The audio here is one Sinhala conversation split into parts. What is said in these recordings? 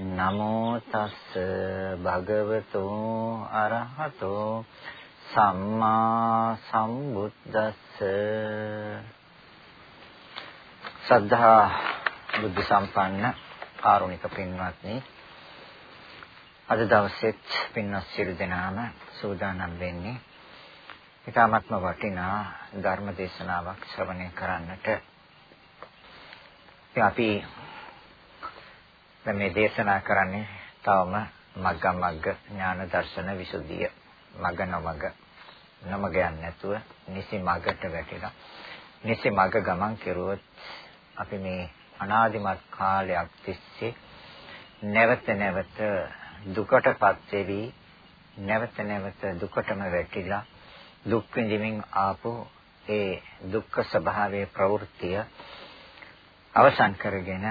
නමෝ තස්ස භගවතෝ අරහතෝ සම්මා සම්බුද්දස්ස. සද්ධා බුද්ධ සම්පන්න කාරුණික පින්වත්නි අද දවසෙත් පින්වත් සියලු දෙනාම සූදානම් වෙන්නේ ඊටාත්ම වටිනා ධර්ම දේශනාවක් ශ්‍රවණය කරන්නට. අපි මේ දේශනා කරන්නේ තවම මග්ග මග්ග ඥාන දර්ශන විසුද්ධිය. මග නොමග. නොමග යන්නේ නැතුව නිසි මගට වැටිලා. නිසි මග ගමන් කෙරුවොත් අපි මේ අනාදිමත් කාලයක් තිස්සේ නැවත නැවත දුකටපත් වෙවි. නැවත නැවත දුකටම වැටිලා දුක් විඳින්මින් ආපු ඒ දුක්ඛ ස්වභාවයේ ප්‍රවෘත්තිය අවසන් කරගෙන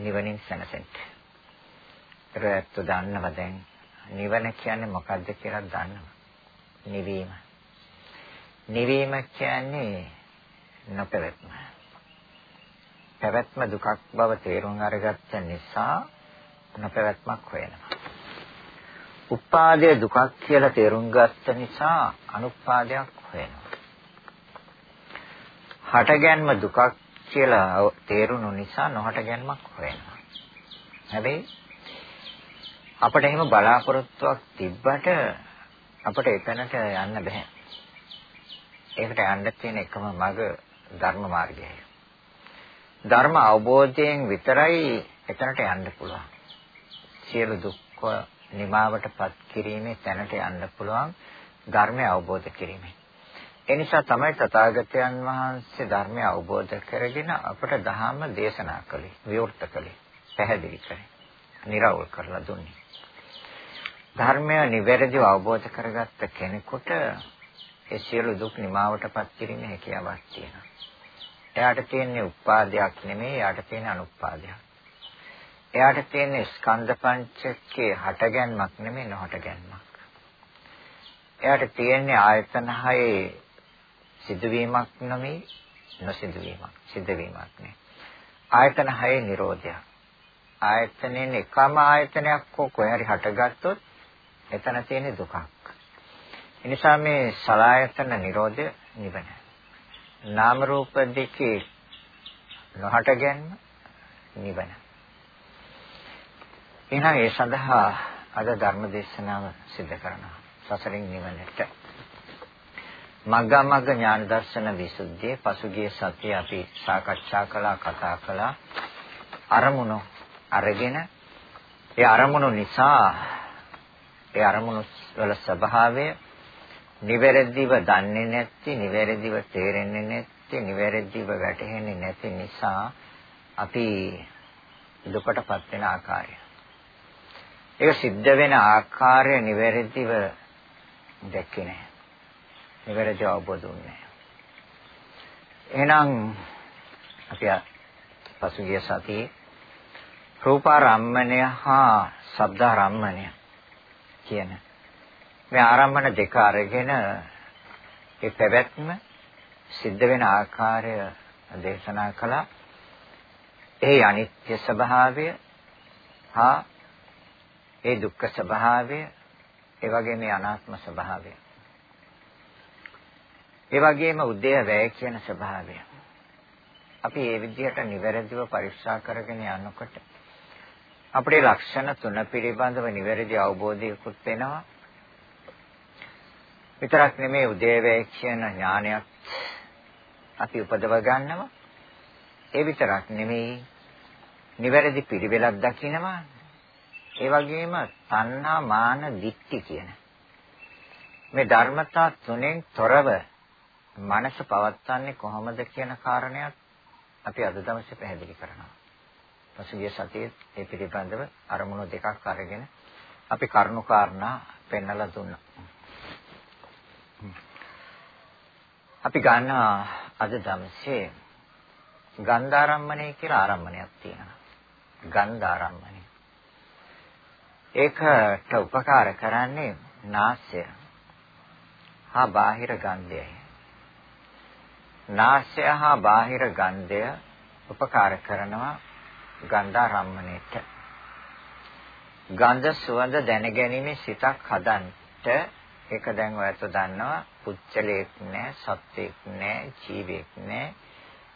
නිවනින් සැනසෙන්න. ඒත් දන්නව දැන් නිවන කියන්නේ මොකද්ද කියලා දන්නව. නිවීම. නිවීම කියන්නේ නොපැවැත්ම. පැවැත්ම දුකක් බව තේරුම් අරගත්ත නිසා නොපැවැත්මක් හොයනවා. උපාදය දුකක් කියලා තේරුම් ගත්ත නිසා අනුපාදයක් හොයනවා. හටගැන්ම දුකක් කියලා තේරුණු නිසා නොහටගැන්මක් හොයනවා. හැබැයි අපිට එහෙම බලාපොරොත්තුවක් තිබ්බට අපිට එතනට යන්න බෑ. ඒකට යන්න තියෙන එකම මඟ ධර්ම මාර්ගයයි. ධර්ම අවබෝධයෙන් විතරයි එතනට යන්න පුළුවන්. සියලු දුක් නිමාවටපත් කිරීමේ තැනට යන්න පුළුවන් ධර්මය අවබෝධ කිරීමෙන්. ඒ නිසා තමයි තථාගතයන් වහන්සේ ධර්මය අවබෝධ කරගෙන අපට ධර්ම දේශනා කළේ, විවෘත කළේ, පැහැදිලි කළේ, නිරවුල් කරලා දුන්නේ. ධර්මය නිවැරදිව අවබෝධ කරගත්ත කෙනෙකුට ඒ සියලු දුක් නිමාවටපත් කිරීමේ හැකියාවක් තියෙනවා. එයාට තියෙන්නේ උපාදයක් නෙමෙයි, එයාට තියෙන්නේ අනුපාදයක්. එයාට තියෙන්නේ ස්කන්ධ පංචකයේ හටගැන්මක් නෙමෙයි නොහටගැන්මක්. එයාට තියෙන්නේ ආයතන හයේ සිදුවීමක් නෙමෙයි නොසිදුවීමක්. සිදුවීමක් නේ. ආයතන හයේ Nirodha. ආයතනෙන් එකම ආයතනයක් කොහේ හරි හටගත්තොත් එතන තියෙන දුකක්. එනිසා මේ සලායතන Nirodha නිවන. නාම රූප දෙකේ නොහට ගැනීම නිවන. එහෙනම් ඒ සඳහා අද ධර්ම දේශනාව සිදු කරනවා. සසරින් නිවනට. මග්ගා මග්ග ඥාන දර්ශන විසුද්ධියේ පසුගිය සතියේ අපි සාකච්ඡා කළා කතා කළා අරමුණු අරගෙන ඒ අරමුණු නිසා ඒ අරමුණු වල ස්වභාවය නිවැරදිව දන්නේ නැති නිවැරදිව තේරෙන්නේ නැති නිවැරදිව වැටහෙන්නේ නැති නිසා අපි දුකටපත් වෙන ආකාරය ඒක සිද්ධ වෙන ආකාරය නිවැරදිව දැක්කේ නැහැ. නිවැරදිව අවබෝධ වුණේ නැහැ. එහෙනම් අපි පසුගිය සතියේ රූපාරම්මණය හා ශබ්දාරම්මණය කියන මේ ආරම්මන දෙක අරගෙන ඒ පැවැත්ම සිද්ධ වෙන ආකාරය දේශනා කළා. ඒ අනිත්‍ය ස්වභාවය හා ඒ දුක්ඛ ස්වභාවය, ඒ වගේම අනාත්ම ස්වභාවය. ඒ වගේම උදේ වැය කියන ස්වභාවය. අපි මේ විදිහට නිවැරදිව පරික්ෂා කරගෙන යනකොට අපේ ලක්ෂණ තුන පිළිබඳව නිවැරදි අවබෝධයකුත් වෙනවා. විතරක් නෙමෙයි උදේවැය කියන ඥානයක් අපි උපදව ගන්නවා. ඒ විතරක් නෙමෙයි නිවැරදි පිළිවෙලක් දකිනවා. ඒ වගේම තණ්හා මාන දික්ටි කියන මේ ධර්මතා තුනෙන් තොරව මනස පවත්න්නේ කොහොමද කියන කාරණයක් අපි අද දවසේ පැහැදිලි කරනවා. පසුගිය සතියේ ඒ පිළිබඳව අරමුණු දෙකක් අරගෙන අපි කරුණු කාරණා පෙන්වලා දුන්නා. අපි ගන්න අද දවසේ ගන්ධාරම්මණය කියලා ආරම්මණයක් තියෙනවා. ගන්ධාරම්මණය. ඒකට උපකාර කරන්නේ නාස්‍ය හා බාහිර ගන්ධයයි. නාස්‍ය හා බාහිර ගන්ධය උපකාර කරනවා ගන්ධාරම්මණයට. ගන්ධ සුවඳ දැනගැනීමේ සිතක් හදන්නට ඒක දැන් ඔයත් දන්නවා. පුච්චලයක් නෑ සත්වෙක් නෑ ජීවෙක් නෑ.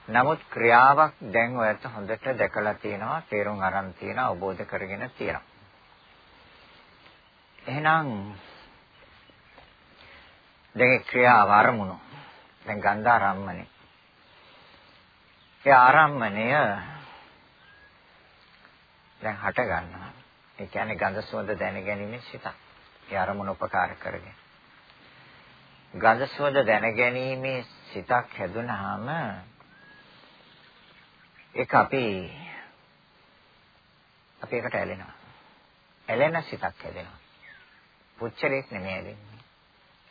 නමුත් ක්‍රියාවක් දැන් ඔයත් හොඳට දැකලා තියෙනවා තේරුම් අරන් තියෙනවා අවබෝධ කරගෙන තියෙනවා. එහෙනම් දැන් ක්‍රියාව ආරමුණු දැන් ගන්ධාරම්මනේ ඒ ආරම්මණය දැන් හට ගන්නවා ඒ කියන්නේ ගන්ධ සුවඳ දැනගැනීමේ සිතක් ඒ අරමුණ උපකාර කරගෙන ගඳ සුවඳ දැනගැනීමේ සිතක් හැදුනහම ඒක අපි අපි එකට ඇලෙනවා. ඇලෙන සිතක් හැදෙනවා. පුච්චලයක් නෙමෙයි ඇලෙන්නේ.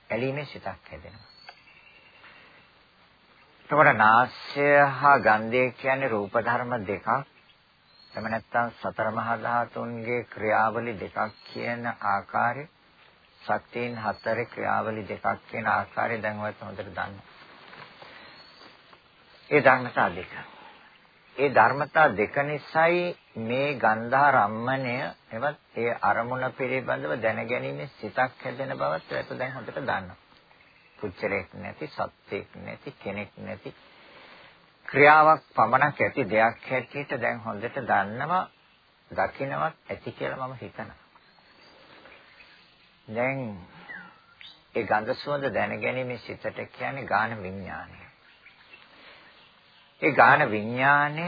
ඇලීමේ සිතක් හැදෙනවා. එතකොට නාස්‍ය හා ගන්ධය කියන්නේ රූප ධර්ම දෙකක්. එහෙම නැත්නම් සතර මහා ධාතුන්ගේ ක්‍රියාවලි දෙකක් කියන ආකාරය ශක්තියින් හතරේ ක්‍රියාවලි දෙකක් කියන ආකාරය දැන් ඔයත් හොඳට දන්නවා. ඒ ධර්මතා දෙක. ඒ ධර්මතා දෙක නිසායි මේ ගන්ධාරම්මණය එවත් ඒ අරමුණ පිළිබඳව දැනගැනීමේ සිතක් හැදෙන බවත් ඔයත් දැන් හොඳට දන්නවා. පුච්චලයක් නැති, සත්‍යයක් නැති, කෙනෙක් නැති ක්‍රියාවක් පමණක් ඇති දෙයක් හැටියට දැන් හොඳට දන්නවා, දකින්නවත් ඇති කියලා මම හිතනවා. දැන් ඒ ගන්ධ සුවඳ දැනගැනීමේ සිතට කියන්නේ ගාන විඥානය. ඒ ගාන විඥානය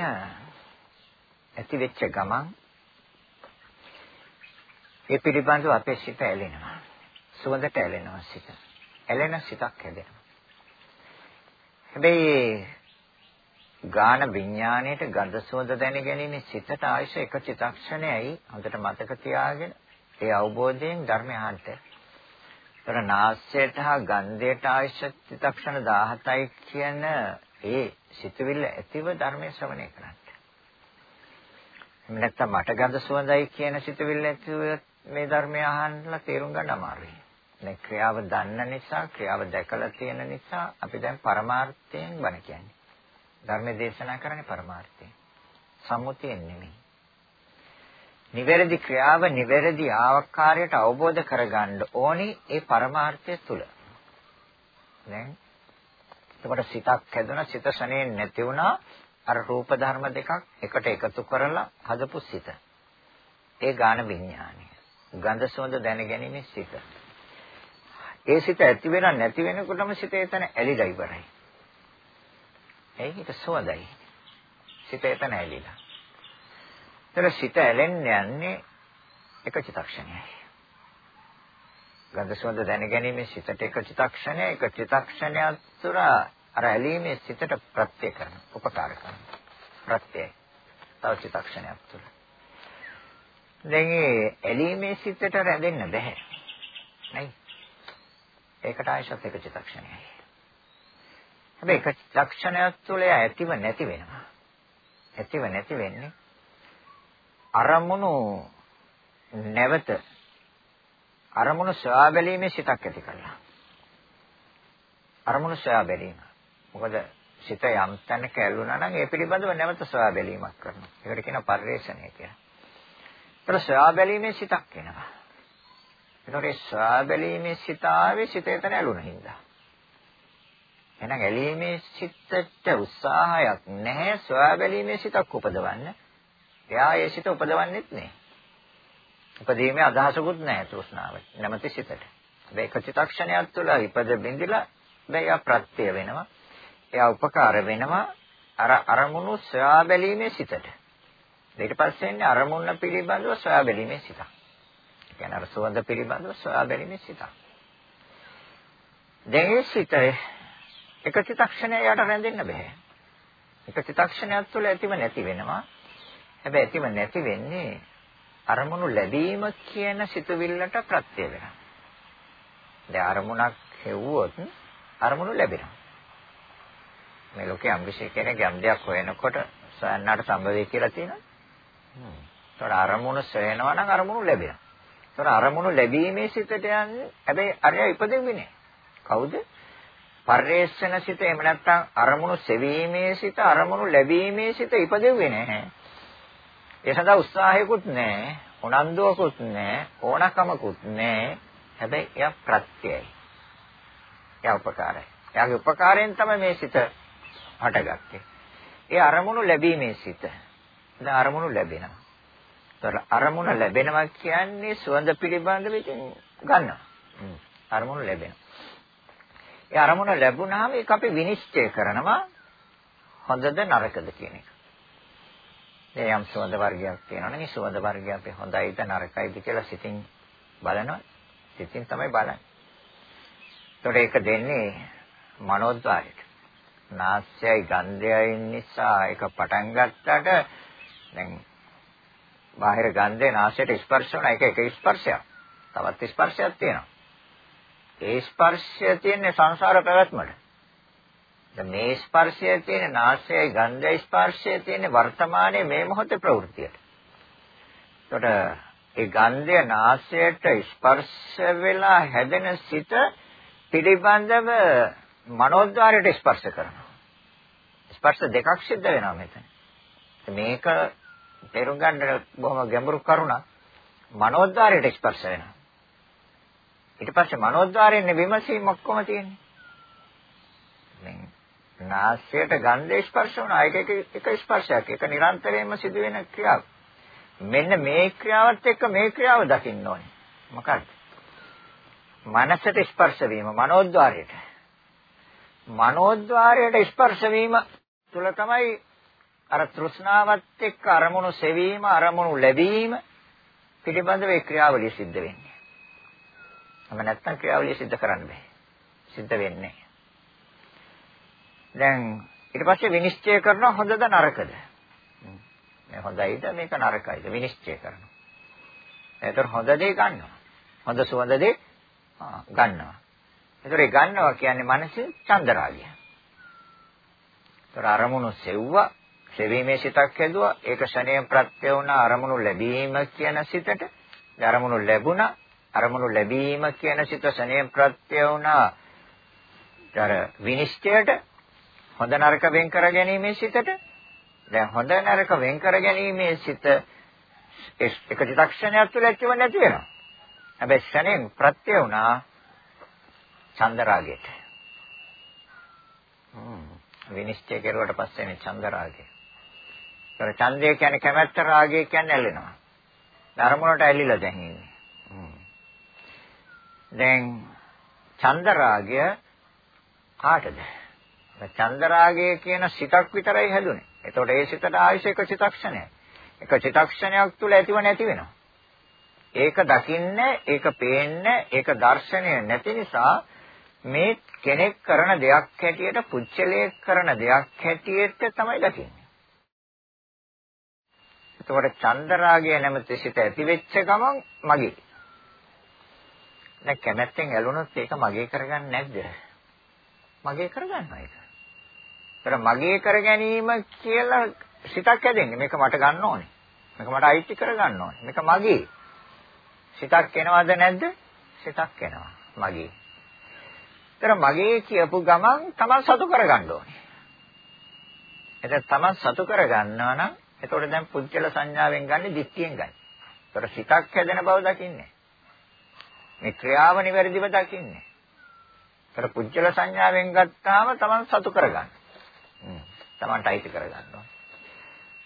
ඇති වෙච්ච ගමන් ඒ පිළිබඳව අපේ සිත ඇලෙනවා. සුවඳට ඇලෙනවා සිත. ඇලෙන සිතක් හැදෙනවා. හැබැයි ගාන විඥාණයට ගඳ සුවඳ දැනගැනීමේ සිතට ආයශ එක චිත්තක්ෂණයයි හොඳට මතක තියාගෙන ඒ අවබෝධයෙන් ධර්මය අහන්න. ඒතර නාස්‍යයට හා ගන්ධයට අවශ්‍ය චිත්තක්ෂණ 17යි කියන ඒ සිතුවිල්ල ඇතිව ධර්මය ශ්‍රවණය කරන්න. නැත්තම් මට ගඳ සුවඳයි කියන සිතුවිල්ල ඇතිව මේ ධර්මය අහන්නලා තේරුම් ගන්න අමාරුයි. දැන් ක්‍රියාව දන්න නිසා ක්‍රියාව දැකලා තියෙන නිසා අපි දැන් පරමාර්ථයෙන් බණ කියන්නේ. ධර්ම දේශනා කරන්නේ පරමාර්ථයෙන්. සම්මුතියෙන් නෙමෙයි. නිවැරදි ක්‍රියාව නිවැරදි ආකාරයට අවබෝධ කරගන්න ඕනි ඒ පරමාර්ථය තුල. දැන් එතකොට සිතක් හැදුණා සිත ශනේ නැති වුණා අර රූප ධර්ම දෙකක් එකට එකතු කරලා හදපු සිත. ඒ ගාන විඥානය. ගන්ධ සුවඳ දැනගැනීමේ සිත. ඒ සිත ඇති වෙන නැති වෙනකොටම සිත එතන ඇලිලා ඉවරයි. ඒක සුවඳයි. සිත එතන ඇලිලා. එතන සිත ඇලෙන්න යන්නේ එක චිත්තක්ෂණයයි. ගන්ධ සුවඳ දැනගැනීමේ සිතට එක චිත්තක්ෂණය එක චිත්තක්ෂණයක් තුර අර ඇලීමේ සිතට ප්‍රත්‍ය කරන උපකාර කරන ප්‍රත්‍යය තව චිත්තක්ෂණයක් තුර. දැන් මේ ඇලීමේ සිතට රැඳෙන්න බෑ. නයි. ඒකට ආයශත් එක චිත්තක්ෂණයයි. හැබැයි එක චිත්තක්ෂණයක් තුළ ඇතිව නැති වෙනවා. ඇතිව නැති වෙන්නේ අරමුණු නැවත අරමුණු සොයා බැලීමේ සිතක් ඇති කරලා. අරමුණු සොයා බැලීම. මොකද සිත යම් තැනක ඇල්ලුනා නම් ඒ පිළිබඳව නැවත සොයා බැලීමක් කරනවා. ඒකට කියනවා පරිශ්‍රණය කියලා. ඒතර සොයා බැලීමේ සිතක් එනවා. ඒතකොට ඒ සොයා බැලීමේ සිත ආවේ සිත එතන ඇලුන හින්දා එහෙනම් ඇලීමේ සිතට උත්සාහයක් නැහැ සොයා බැලීමේ සිතක් උපදවන්න එයා ඒ සිත උපදවන්නෙත් නෑ. ඉපදීමේ අදහසකුත් නැහැ තෘෂ්ණාව. නැමැති සිතට. මේ එක චිත්තක්ෂණයක් තුළ ඉපද බින්දිලා එයා ප්‍රත්‍ය වෙනවා. එයා උපකාර වෙනවා අර අරමුණු සොයා බැලීමේ සිතට. ඊට පස්සේ එන්නේ අරමුණ පිළිබඳව සොයා බැලීමේ සිත. කියන්නේ අර සුවඳ පිළිබඳව සොයා බැලීමේ සිත. දැන් ඒ සිත එක චිත්තක්ෂණයක් යට රැඳෙන්න බෑ. එක චිත්තක්ෂණයක් තුළ ඇතිව නැති වෙනවා. හැබැයි ඇතිව නැති වෙන්නේ අරමුණු ලැබීම කියන සිතුවිල්ලට ප්‍රත්‍ය වෙනවා. දැන් අරමුණක් හෙව්වොත් අරමුණු ලැබෙනවා. මේ ලෝකයේ අම්බිෂේ කෙනෙක් යම් දෙයක් හොයනකොට සොයන්නට සම්භවයි කියලා තියෙනවා. හ්ම්. ඒතර අරමුණු සොයනවා නම් අරමුණු ලැබෙනවා. ඒතර අරමුණු ලැබීමේ සිතට යන්නේ හැබැයි අරයා ඉපදෙන්නේ නැහැ. කවුද? පරිේශන සිත එහෙම නැත්නම් අරමුණු සෙවීමේ සිත අරමුණු ලැබීමේ සිත ඉපදෙන්නේ නැහැ. ඒ සඳහා උත්සාහයකුත් නැහැ, උනන්දුවකුත් නැහැ, ඕනකමකුත් නැහැ. හැබැයි එයා ප්‍රත්‍යයයි. එයා උපකාරයි. එයාගේ උපකාරයෙන් තමයි මේ සිත හටගත්තේ. ඒ අරමුණු ලැබීමේ සිත. දැන් අරමුණු ලැබෙනවා. අරමුණ ලැබෙනවා කියන්නේ සුවඳ පිළිබඳව ඉතින් ගන්නවා. අරමුණු ලැබෙනවා. ඒ අරමුණ ලැබුණාම ඒක අපි විනිශ්චය කරනවා හොඳද නරකද කියන එක. මේ යම් සුවඳ වර්ගයක් තියෙනවනේ මේ සුවඳ වර්ගය අපි හොඳයිද නරකයිද කියලා සිතින් බලනවා. සිතින් තමයි බලන්නේ. ඒතකොට ඒක දෙන්නේ මනෝද්වාරයට. නාස්යයි ගන්ධයයි නිසා ඒක පටන් ගත්තට දැන් බාහිර ගන්ධේ නාසයට ස්පර්ශ වුණා ඒක එක ස්පර්ශයක්. තවත් ස්පර්ශයක් තියෙනවා. ඒ ස්පර්ශය තියෙන්නේ සංසාර පැවැත්මට. දැන් මේ ස්පර්ශය තියෙන්නේ නාසයයි ගන්ධයයි ස්පර්ශය තියෙන්නේ වර්තමානයේ මේ මොහොතේ ප්‍රවෘත්තියට. එතකොට ඒ ගන්ධය නාසයට ස්පර්ශ වෙලා හැදෙන සිත පිළිබඳව මනෝද්වාරයට ස්පර්ශ කරනවා. ස්පර්ශ දෙකක් සිද්ධ වෙනවා මෙතන. මේක තේරුම් ගන්න බොහොම ගැඹුරු කරුණක්. මනෝද්වාරයට ස්පර්ශ වෙනවා. ඊට පස්සේ මනෝද්වාරයෙන් විමසීම ඔක්කොම තියෙන්නේ. මේ නාසයට ගන්ධ ස්පර්ශ වුණා. ඒක එක එක ස්පර්ශයක්. ඒක නිරන්තරයෙන්ම සිදුවෙන ක්‍රියාවක්. මෙන්න මේ ක්‍රියාවත් එක්ක මේ ක්‍රියාව දකින්න ඕනේ. මොකක්ද? මනසට ස්පර්ශ වීම මනෝද්වාරයට. මනෝද්වාරයට ස්පර්ශ වීම තුල තමයි අර තෘෂ්ණාවත් එක්ක අරමුණු සෙවීම අරමුණු ලැබීම පිළිබඳව ඒ ක්‍රියාවලිය සිද්ධ වෙන්නේ. අම නැත්තම් ක්‍රියාවලිය සිද්ධ කරන්න බෑ. සිද්ධ වෙන්නේ. දැන් ඊට පස්සේ විනිශ්චය කරනවා හොඳද නරකද? මේ හොඳයිද මේක නරකයිද විනිශ්චය කරනවා. එතකොට හොඳ දේ ගන්නවා. හොඳ සුවඳ දේ ගන්නවා. ඒතර ඒ ගන්නවා කියන්නේ මනසේ චන්දරාගය. ඒතර අරමුණු සෙව්වා, සෙවීමේ සිතක් හැදුවා, ඒක ශණයෙන් ප්‍රත්‍ය වුණා අරමුණු ලැබීම කියන සිතට. අරමුණු ලැබුණා, අරමුණු ලැබීම කියන සිත ශණයෙන් ප්‍රත්‍ය වුණා. අර විනිශ්චයට හොඳ නරක වෙන් කර ගැනීමේ සිතට දැන් හොඳ නරක වෙන් කර ගැනීමේ සිත එක චිත්තක්ෂණයක් තුළ ඇතිව නැති වෙනවා. හැබැයි ශණයෙන් ප්‍රත්‍ය වුණා චන්දරාගයට. හ්ම් විනිශ්චය කෙරුවට පස්සේ මේ චන්දරාගය. ඒතර ඡන්දය කියන්නේ කැමැත්ත රාගය කියන්නේ ඇලෙනවා. ධර්මවලට ඇලිලා දැන් ඉන්නේ. දැන් චන්දරාගය කාටද? චන්දරාගය කියන සිතක් විතරයි හැදුනේ. එතකොට ඒ සිතට ආයශ එක චිතක්ෂණයක්. එක චිතක්ෂණයක් තුල ඇතිව නැති වෙනවා. ඒක දකින්නේ, ඒක පේන්නේ, ඒක දර්ශනය නැති නිසා මේ කෙනෙක් කරන දෙයක් හැටියට පුච්චලයේ කරන දෙයක් හැටියට තමයි දකින්නේ. එතකොට චන්දරාගය නැමැති සිත ඇති වෙච්ච ගමන් මගේ. දැන් කැමැත්තෙන් ඇලුනොත් ඒක මගේ කරගන්නේ නැද්ද? මගේ කරගන්නවා ඒක. ඒතර මගේ කර ගැනීම කියලා සිතක් හැදෙන්නේ. මේක මට ගන්න ඕනේ. මේක මට අයිති කරගන්න ඕනේ. මේක මගේ. සිතක් එනවද නැද්ද? සිතක් එනවා. මගේ. ඒතර මගේ කියපු ගමන් තමන් සතු කරගන්න ඕනේ. එතන තමන් සතු කරගන්නවා නම් එතකොට දැන් පුද්ගල සංඥාවෙන් ගන්න දික්තියෙන් ගන්න. ඒතර සිතක් හැදෙන බව දකින්නේ. මේ ක්‍රියාව නිවැරදිව දකින්නේ. ඒතර පුද්ගල සංඥාවෙන් ගත්තාම තමන් සතු කරගන්න. තමන්ට අයිති කරගන්න ඕනේ.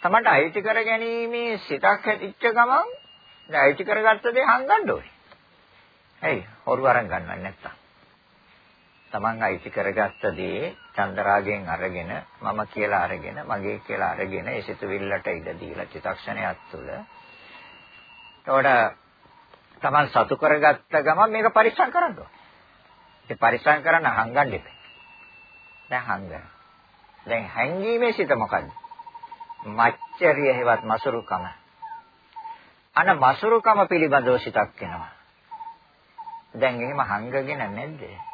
තමන්ට අයිති කර ගැනීමේ සිතක් හැදිච්ච ගමන් දැන් අයිති කරගත්ත දේ හංගන්න ඕනේ. ඇයි? හොරු අරන් ගන්නව නැත්තම්. Taman අයිති කරගත්ත දේ චන්දරාගෙන් අරගෙන මම කියලා අරගෙන මගේ කියලා අරගෙන ඒ සිතුවිල්ලට ඉඩ දීලා චිතක්ෂණයක් තුළ එතකොට Taman සතු කරගත්ත ගමන් මේක පරිස්සම් කරන්න ඕනේ. ඒ පරිස්සම් කරන්න හංගන්න එපා. දැන් හංගන. දැන් හැංගීමේ සිත මොකද්ද? මච්චරිය හේවත් මසුරුකම. අන මසුරුකම පිළිබඳව සිතක් එනවා. දැන් එහෙම හංගගෙන නැද්ද?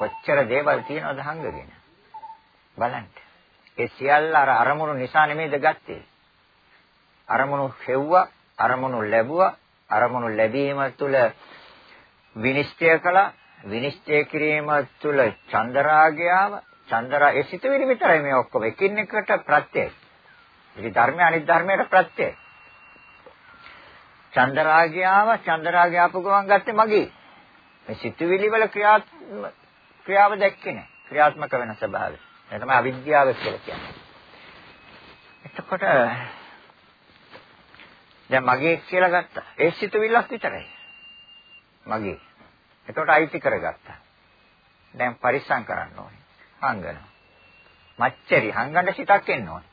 කොච්චර දේවල් තියනවද හංගගෙන? බලන්න. ඒ සියල්ල අර අරමුණු නිසා නෙමෙයිද ගත්තේ? අරමුණු හෙව්වා, අරමුණු ලැබුවා, අරමුණු ලැබීම තුළ විනිශ්චය කළා, විනිශ්චය කිරීම තුළ චන්දරාගයාව, චන්දරා ඒ සිතුවිලි විතරයි මේ ඔක්කොම එකින් එකට ප්‍රත්‍යයයි. ඉතින් ධර්මය අනිත් ධර්මයට ප්‍රත්‍යයයි. චන්දරාගයාව, චන්දරාගය ආපු ගමන් ගත්තේ මගේ. මේ සිතුවිලි වල ක්‍රියාත්මක ක්‍රියාව දැක්කේ නැහැ. ක්‍රියාත්මක වෙන ස්වභාවය. ඒ තමයි අවිද්‍යාව කියලා කියන්නේ. එතකොට දැන් මගේ කියලා ගත්තා. ඒ සිතුවිල්ලක් විතරයි. මගේ. එතකොට අයිති කරගත්තා. දැන් පරිස්සම් කරන්න ඕනේ. හංගනවා. මච්චරි හංගන්න සිතක් එන්න ඕනේ.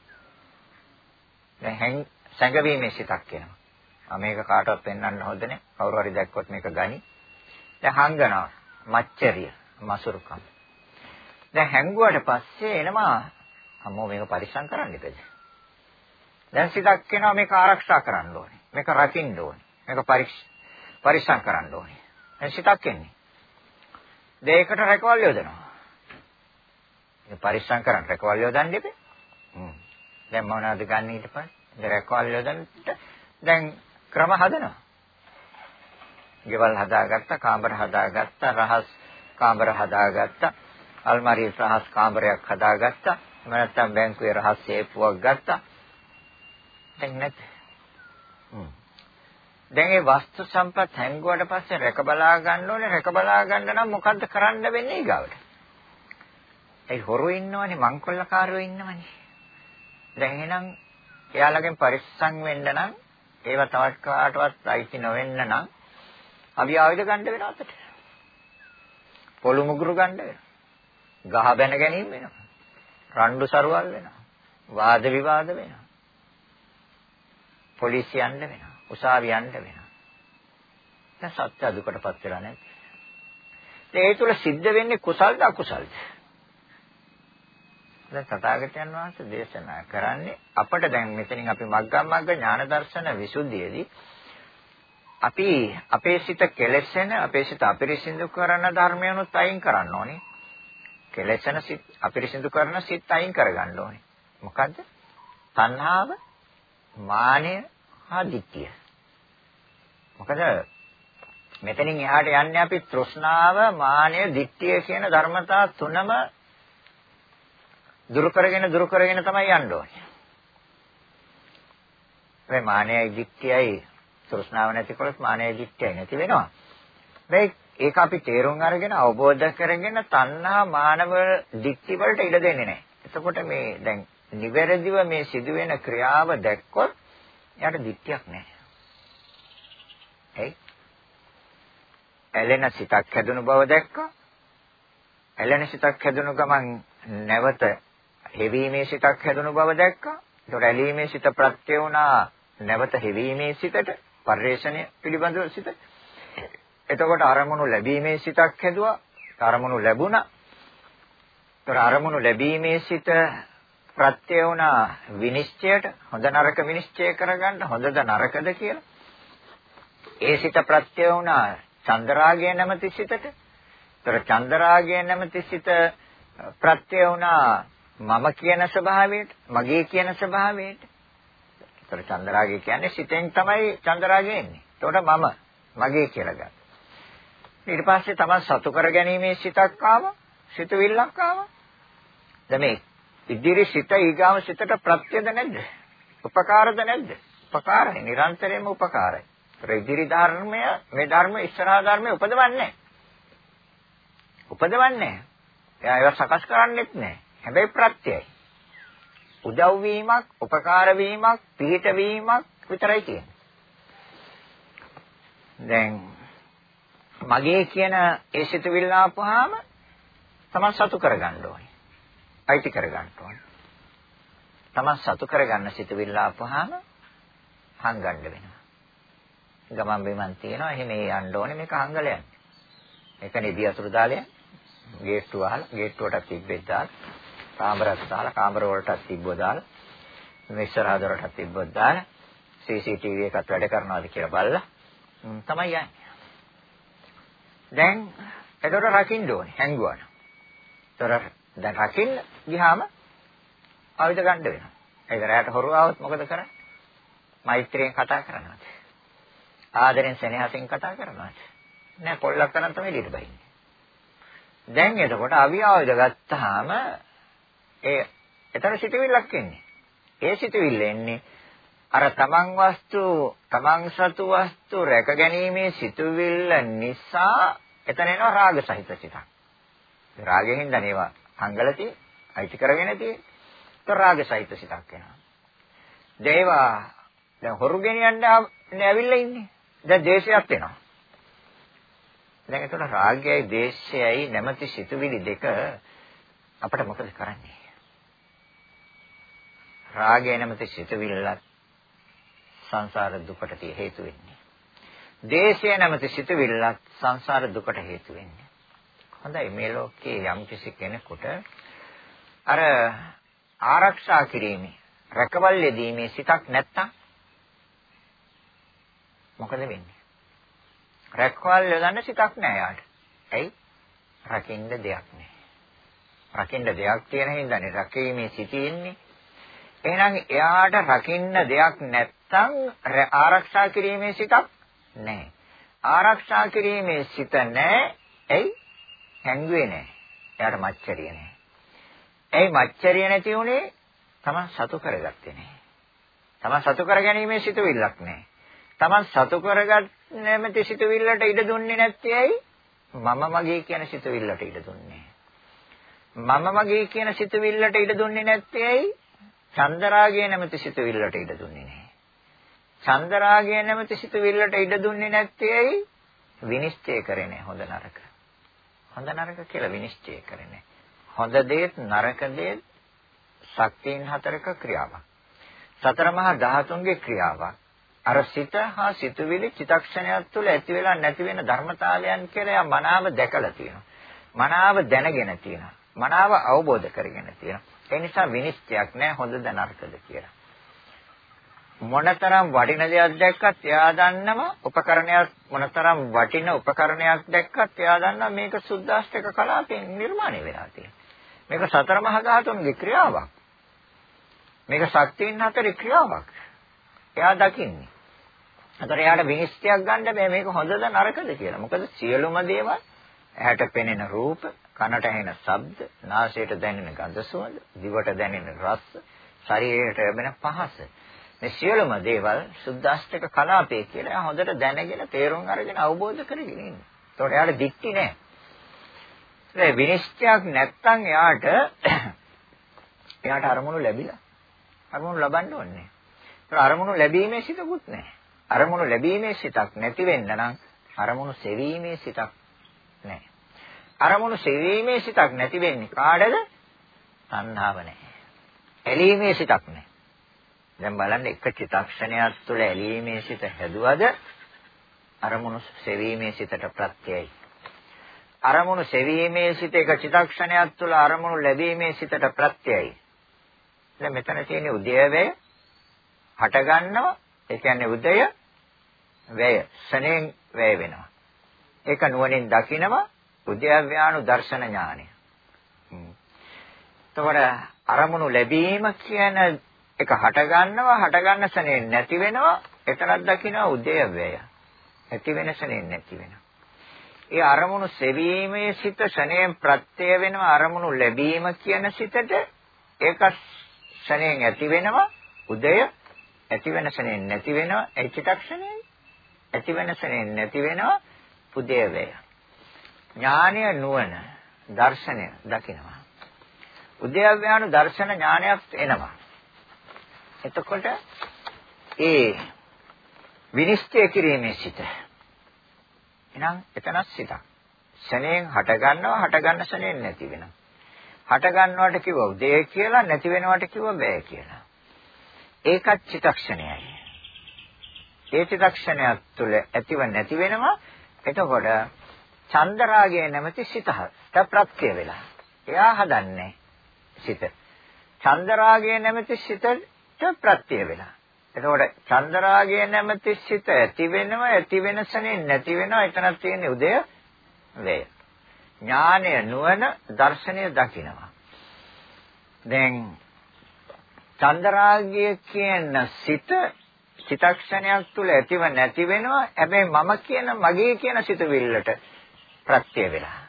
දැන් සැඟවීමේ සිතක් එනවා. ආ මේක කාටවත් පෙන්වන්න හොඳ නැහැ. කවුරු හරි දැක්කොත් මේක ගනි. දැන් හංගනවා. මච්චරිය. මසුරුකම්. දැන් හැංගුවාට පස්සේ එනවා අම්මෝ මේක පරිස්සම් කරන්න ඉපද. දැන් සිතක් එනවා මේක ආරක්ෂා කරන්න ඕනේ. මේක රකින්න ඕනේ. මේක පරිස්සම් කරන්න ඕනේ. දැන් සිතක් එන්නේ. දෙයකට රැකවල් යොදනවා. මේ පරිස්සම් කරන්න රැකවල් යොදන්න ඉපේ. හ්ම්. දැන් මොනවද ගන්න ඊට පස්සේ? දැන් රැකවල් යොදන්න දැන් ක්‍රම හදනවා. ගෙවල් හදාගත්තා, කාමර හදාගත්තා, රහස් කාමර හදාගත්තා. අල්මාරියේ රහස් කාමරයක් හදාගත්තා. එහෙම නැත්නම් බැංකුවේ රහස් සේපුවක් ගත්තා. දැන් නැත්. හ්ම්. දැන් මේ වස්තු සම්පත් හැංගුවට පස්සේ රැක බලා ගන්න ඕනේ. රැක බලා ගන්න නම් මොකද්ද කරන්න වෙන්නේ ඊගාවට? ඒ හොරු ඉන්නවනේ, මංකොල්ලකාරයෝ ඉන්නවනේ. දැන් එහෙනම් එයාලගෙන් පරිස්සම් වෙන්න නම් ඒව තවත් කාටවත් අයිති නොවෙන්න නම් අපි ආයුධ ගන්න වෙනවා අතට. පොළු මුගුරු ගන්න වෙනවා. ගහ බැන ගැනීම වෙනවා. රණ්ඩු සරුවල් වෙනවා. වාද විවාද වෙනවා. පොලිසිය යන්න වෙනවා. උසාවි යන්න වෙනවා. දැන් සත්‍ය දුකටපත් වෙලා නැද්ද? ඒ තුල සිද්ධ වෙන්නේ කුසල්ද අකුසල්ද? දැන් තථාගතයන් වහන්සේ දේශනා කරන්නේ අපට දැන් මෙතනින් අපි මග්ගම් මග්ග ඥාන දර්ශන විසුද්ධියේදී අපි අපේ සිත කෙලෙසෙන අපේ සිත අපිරිසිදු කරන ධර්මයන්ුත් අයින් කරන්න ඕනේ. කෙලෙසෙන සිත් අපිරිසිදු කරන සිත් අයින් කරගන්න ඕනේ. මොකද්ද? තණ්හාව, මානය, හා ditthිය. මොකද මෙතනින් එහාට යන්නේ අපි තෘෂ්ණාව, මානය, ditthිය කියන ධර්මතා තුනම දුරු කරගෙන දුරු කරගෙන තමයි යන්න ඕනේ. මේ මානයයි ditthියයි තෘෂ්ණාව නැතිකොට මානෙ දිට්ඨිය නැති වෙනවා. මේ ඒක අපි තේරුම් අරගෙන අවබෝධ කරගෙන තණ්හා මානව දික්ටි වලට ඉඩ දෙන්නේ නැහැ. එතකොට මේ දැන් නිවැරදිව මේ සිදුවෙන ක්‍රියාව දැක්කොත් එයාට දික්තියක් නැහැ. එයි. ඇලෙන සිතක් හැදුණු බව දැක්කා. ඇලෙන සිතක් හැදුණු ගමන් නැවත හෙවීමේ සිතක් හැදුණු බව දැක්කා. ඒතකොට ඇලීමේ සිත ප්‍රත්‍ය වුණා නැවත හෙවීමේ සිතට. පරිශ්‍රණය පිළිබඳව සිත. එතකොට අරමුණු ලැබීමේ සිතක් හැදුවා. අරමුණු ලැබුණා. ඒතර අරමුණු ලැබීමේ සිත ප්‍රත්‍ය වුණා විනිශ්චයට හොඳ නරක විනිශ්චය කරගන්න හොඳද නරකද කියලා. ඒ සිත ප්‍රත්‍ය වුණා චන්දරාගය නැමැති සිතට. ඒතර චන්දරාගය නැමැති සිත ප්‍රත්‍ය වුණා මම කියන ස්වභාවයට, මගේ කියන ස්වභාවයට. ඒතර චන්දරාගය කියන්නේ සිතෙන් තමයි චන්දරාගය එන්නේ. ඒතකොට මම මගේ කියලා ගන්න. ඊට පස්සේ තමයි සතු කර ගැනීමේ සිතක් ආවා, සිතවිල්ලක් ආවා. දැන් මේ ඉදිරි සිත ඊගාම සිතට ප්‍රත්‍යද නැද්ද? උපකාරද නැද්ද? උපකාරයි. නිරන්තරයෙන්ම උපකාරයි. ඒතර ඉදිරි ධර්මය මේ ධර්ම ඉස්සරහා ධර්මය උපදවන්නේ උපදවන්නේ එයා ඒවා සකස් කරන්නේත් නැහැ. හැබැයි ප්‍රත්‍යයයි. උදව් වීමක්, උපකාර වීමක්, පිහිට වීමක් විතරයි තියෙන්නේ. දැන් මගේ කියන ඒ සිතුවිල්ල ආපුවාම තමන් සතු කරගන්න ඕනේ. අයිති කරගන්න ඕනේ. තමන් සතු කරගන්න සිතුවිල්ල ආපුවාම හංගන්න වෙනවා. ගමන් බිමන් තියෙනවා. එහෙම ඒ යන්න ඕනේ මේක හංගල යන්නේ. මේක නිදි අතුරු දාලය. ගේට්ටුව අහලා ගේට්ටුවටත් තිබ්බෙත් දාලා කාමරයක් දාලා කාමර වලටත් තිබ්බෝ දාලා මේ ඉස්සරහ දොරටත් තිබ්බොත් දාලා CCTV එකත් වැඩ කරනවාද කියලා බලලා තමයි යන්නේ. දැන් එතකොට රකින්න ඕනේ හැංගුවාන. ඒතර දැන් රකින්න ගියාම ආයුධ ගන්න වෙනවා. ඒක රැයට හොරු ආවොත් මොකද කරන්නේ? මෛත්‍රියෙන් කතා කරනවාද? ආදරෙන් සෙනෙහසින් කතා කරනවාද? නෑ පොල්ලක් කරන් තමයි එළියට බහින්නේ. දැන් එතකොට අවි ආයුධ ගත්තාම ඒ එතන සිටවිල්ලක් එන්නේ. ඒ සිටවිල්ල එන්නේ අර තමන් වස්තු තමන් සතු වස්තු රැකගැනීමේ සිටවිල්ල නිසා එතන එනවා රාග සහිත සිතක්. රාගයෙන් හින්දා නේවා අංගලති අයිති කරගෙන තියෙන්නේ. ඒක රාග සහිත සිතක් එනවා. දේවා දැන් හොරු ගෙනියන්න ඇවිල්ලා ඉන්නේ. දැන් දේශයක් එනවා. දැන් එතකොට රාගයයි දේශයයි නැමැති සිතුවිලි දෙක අපිට මොකද කරන්නේ? රාගය නැමැති සිතුවිල්ලත් සංසාර දුකට හේතු වෙන්නේ. දේශය නැමැති සිතුවිල්ලත් සංසාර දුකට හේතු වෙන්නේ. හොඳයි මේ ලෝකයේ යම් කිසි කෙනෙකුට අර ආරක්ෂා කිරීමේ රැකවල් යෙදීමේ සිතක් නැත්තම් මොකද වෙන්නේ? රැකවල් යොදන්න සිතක් නෑ යාට. ඇයි? රකින්න දෙයක් නෑ. රකින්න දෙයක් තියෙන හින්දානේ රකීමේ සිටින්නේ. එහෙනම් එයාට රකින්න දෙයක් නැත්තම් ආරක්ෂා කිරීමේ සිතක් නැහැ. ආරක්ෂා කිරීමේ සිත නැහැ. එයි හැංගුවේ නැහැ. එයාට මච්චරිය නැහැ. එයි මච්චරිය නැති උනේ තමන් සතු කරගත්තේ නැහැ. තමන් සතු කරගැනීමේ සිතුවිල්ලක් නැහැ. තමන් සතු කරගත් නැමැති සිතුවිල්ලට ඉඩ දුන්නේ නැත්තේ ඇයි? මම මගේ කියන සිතුවිල්ලට ඉඩ දුන්නේ. මම මගේ කියන සිතුවිල්ලට ඉඩ දුන්නේ නැත්තේ ඇයි? චන්දරාගය නැමැති සිතුවිල්ලට ඉඩ දුන්නේ නැහැ. චන්දරාගය නැමැති සිතුවිල්ලට ඉඩ දුන්නේ නැත්තේ ඇයි? විනිශ්චය කරන්නේ හොඳ නරක. හොඳ නරක කියලා විනිශ්චය කරන්නේ. හොඳ දේත් නරක දේත් ශක්තියින් හතරක ක්‍රියාවක්. සතර මහා ධාතුන්ගේ ක්‍රියාවක්. අර සිත හා සිතුවිලි චිතක්ෂණයක් තුළ ඇති වෙලා නැති වෙන ධර්මතාවයන් කියලා මනාව දැකලා තියෙනවා. මනාව දැනගෙන තියෙනවා. මනාව අවබෝධ කරගෙන තියෙනවා. ඒ නිසා විනිශ්චයක් නැහැ හොඳද නරකද කියලා. මොනතරම් වටින දෙයක් දැක්කත් එයා දන්නවා උපකරණයක් මොනතරම් වටින උපකරණයක් දැක්කත් එයා දන්නවා මේක සුද්දාෂ්ටක කලාපෙන් නිර්මාණය වෙලා තියෙනවා. මේක සතර මහා ධාතුන්ගේ ක්‍රියාවක්. මේක ශක්තියින් හතරේ ක්‍රියාවක්. එයා දකින්නේ. අතර එයාට විනිශ්චයක් ගන්න බෑ මේක හොඳද නරකද කියලා. මොකද සියලුම දේවල් ඇහැට පෙනෙන රූප, කනට ඇහෙන ශබ්ද, නාසයට දැනෙන ගඳ සුවඳ, දිවට දැනෙන රස, ශරීරයට ලැබෙන පහස. මේ සියලුම දේවල් සුද්දාෂ්ටක කලාපේ කියලා හොඳට දැනගෙන තේරුම් අරගෙන අවබෝධ කරගෙන ඉන්න. ඒතකොට එයාට දික්ටි නෑ. ඒ විනිශ්චයක් නැත්තම් එයාට එයාට අරමුණු ලැබිලා අරමුණු ලබන්න ඕනේ. ඒක අරමුණු ලැබීමේ සිතකුත් නැහැ. අරමුණු ලැබීමේ සිතක් නැති වෙන්න නම් අරමුණු සෙවීමේ සිතක් නැහැ. අරමුණු සෙවීමේ සිතක් නැති වෙන්නේ කාටද? තණ්හාව නැහැ. ඇලීමේ සිතක් නැහැ. දැන් බලන්න එක චිත්තක්ෂණයක් තුළ ඇලීමේ සිත හැදුවද අරමුණු සෙවීමේ සිතට ප්‍රත්‍යයයි. අරමුණු සෙවීමේ සිත එක චිත්තක්ෂණයක් තුළ අරමුණු ලැබීමේ සිතට ප්‍රත්‍යයයි. දැන් මෙතන තියෙන උදේවැය හට ගන්නවා. ඒ කියන්නේ උදය වැය. සනෙන් වැය වෙනවා. ඒක නුවණින් දකිනවා උද්‍යව්‍යානු දර්ශන ඥානය. එතකොට අරමුණු ලැබීම කියන එක හට ගන්නවා හට ගන්න සනේ නැති වෙනවා එතනක් දකිනවා උද්‍යව්‍යය. ඇති වෙන සනේ නැති වෙනවා. ඒ අරමුණු සෙවීමේ සිත ශනේන් ප්‍රත්‍ය වෙනවා අරමුණු ලැබීම කියන සිතට ඒක ශනේන් ඇති වෙනවා උදය ඇති වෙන ශනේන් නැති වෙනවා ඒ චිතක්ෂණේ ඇති වෙන ශනේන් නැති වෙනවා උදේවැය ඥානය නුවණ දර්ශනය දකිනවා. උද්‍යව්‍යානු දර්ශන ඥානයක් එනවා. එතකොට ඒ විනිශ්චය කිරීමේ සිට එහෙනම් එතනත් සිතක්. ශනේන් හට ගන්නවා හට ගන්න ශනේන් නැති වෙනවා. හට ගන්නවට කිව්ව උදේ කියලා නැති වෙනවට කිව්ව බෑ කියලා. ඒකත් චිතක්ෂණයයි. ඒ චිතක්ෂණයක් තුළ ඇතිව නැති වෙනවා. එතකොට චන්දරාගය නැමැති සිතට ප්‍රත්‍ය වෙලා. එයා හදන්නේ සිත. චන්දරාගය නැමැති සිතට ප්‍රත්‍ය වෙලා. එතකොට චන්දරාගය නැමැති සිත ඇති වෙනවා ඇති වෙනසනේ නැති වෙනවා එතනක් තියෙන්නේ උදය වේ. ඥානය නුවණ දර්ශනය දකිනවා. දැන් චන්දරාගය කියන සිත චිතක්ෂණයක් තුල ඇතිව නැති වෙනවා. හැබැයි මම කියන මගේ කියන සිතවිල්ලට ප්‍රත්‍ය වෙලා.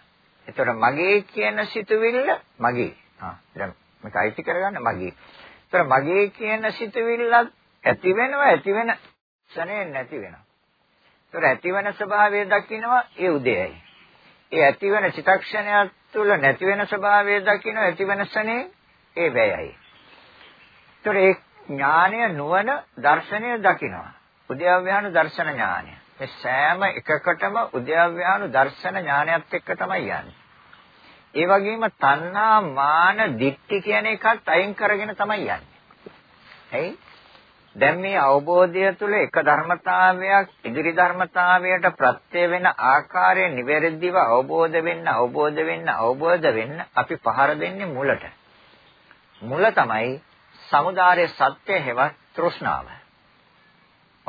එතකොට මගේ කියන සිතවිල්ල මගේ. ආ දැන් මේක අයිති කරගන්න මගේ. එතකොට මගේ කියන සිතවිල්ලත් ඇති වෙනවා ඇති වෙන ක්ෂණේ නැති වෙනවා. ඒතර ඇති වෙන ස්වභාවය දකින්නවා ඒ උදේයි. ඒ ඇති වෙන චිතක්ෂණයක් තුළ නැති වෙන ස්වභාවය දකින්න ඇති වෙන ක්ෂණේ ඒ වැයයි. ඒතර ඒ ඥානය නුවණ දර්ශනය දකින්නවා. උද්‍යව්‍යානු දර්ශන ඥානය. මේ සෑම එකකටම උද්‍යව්‍යානු දර්ශන ඥානයත් එක්ක තමයි යන්නේ. ඒ වගේම තණ්හා මාන දික්ටි කියන එකත් අයින් කරගෙන තමයි යන්නේ. ඇයි? දැන් මේ අවබෝධය තුළ එක ධර්මතාවයක් ඉදිරි ධර්මතාවයට ප්‍රත්‍ය වෙන ආකාරය නිවැරදිව අවබෝධ වෙන්න අවබෝධ වෙන්න අවබෝධ වෙන්න අපි පහර දෙන්නේ මුලට. මුල තමයි samudāre සත්‍ය හේවත් තෘෂ්ණාව.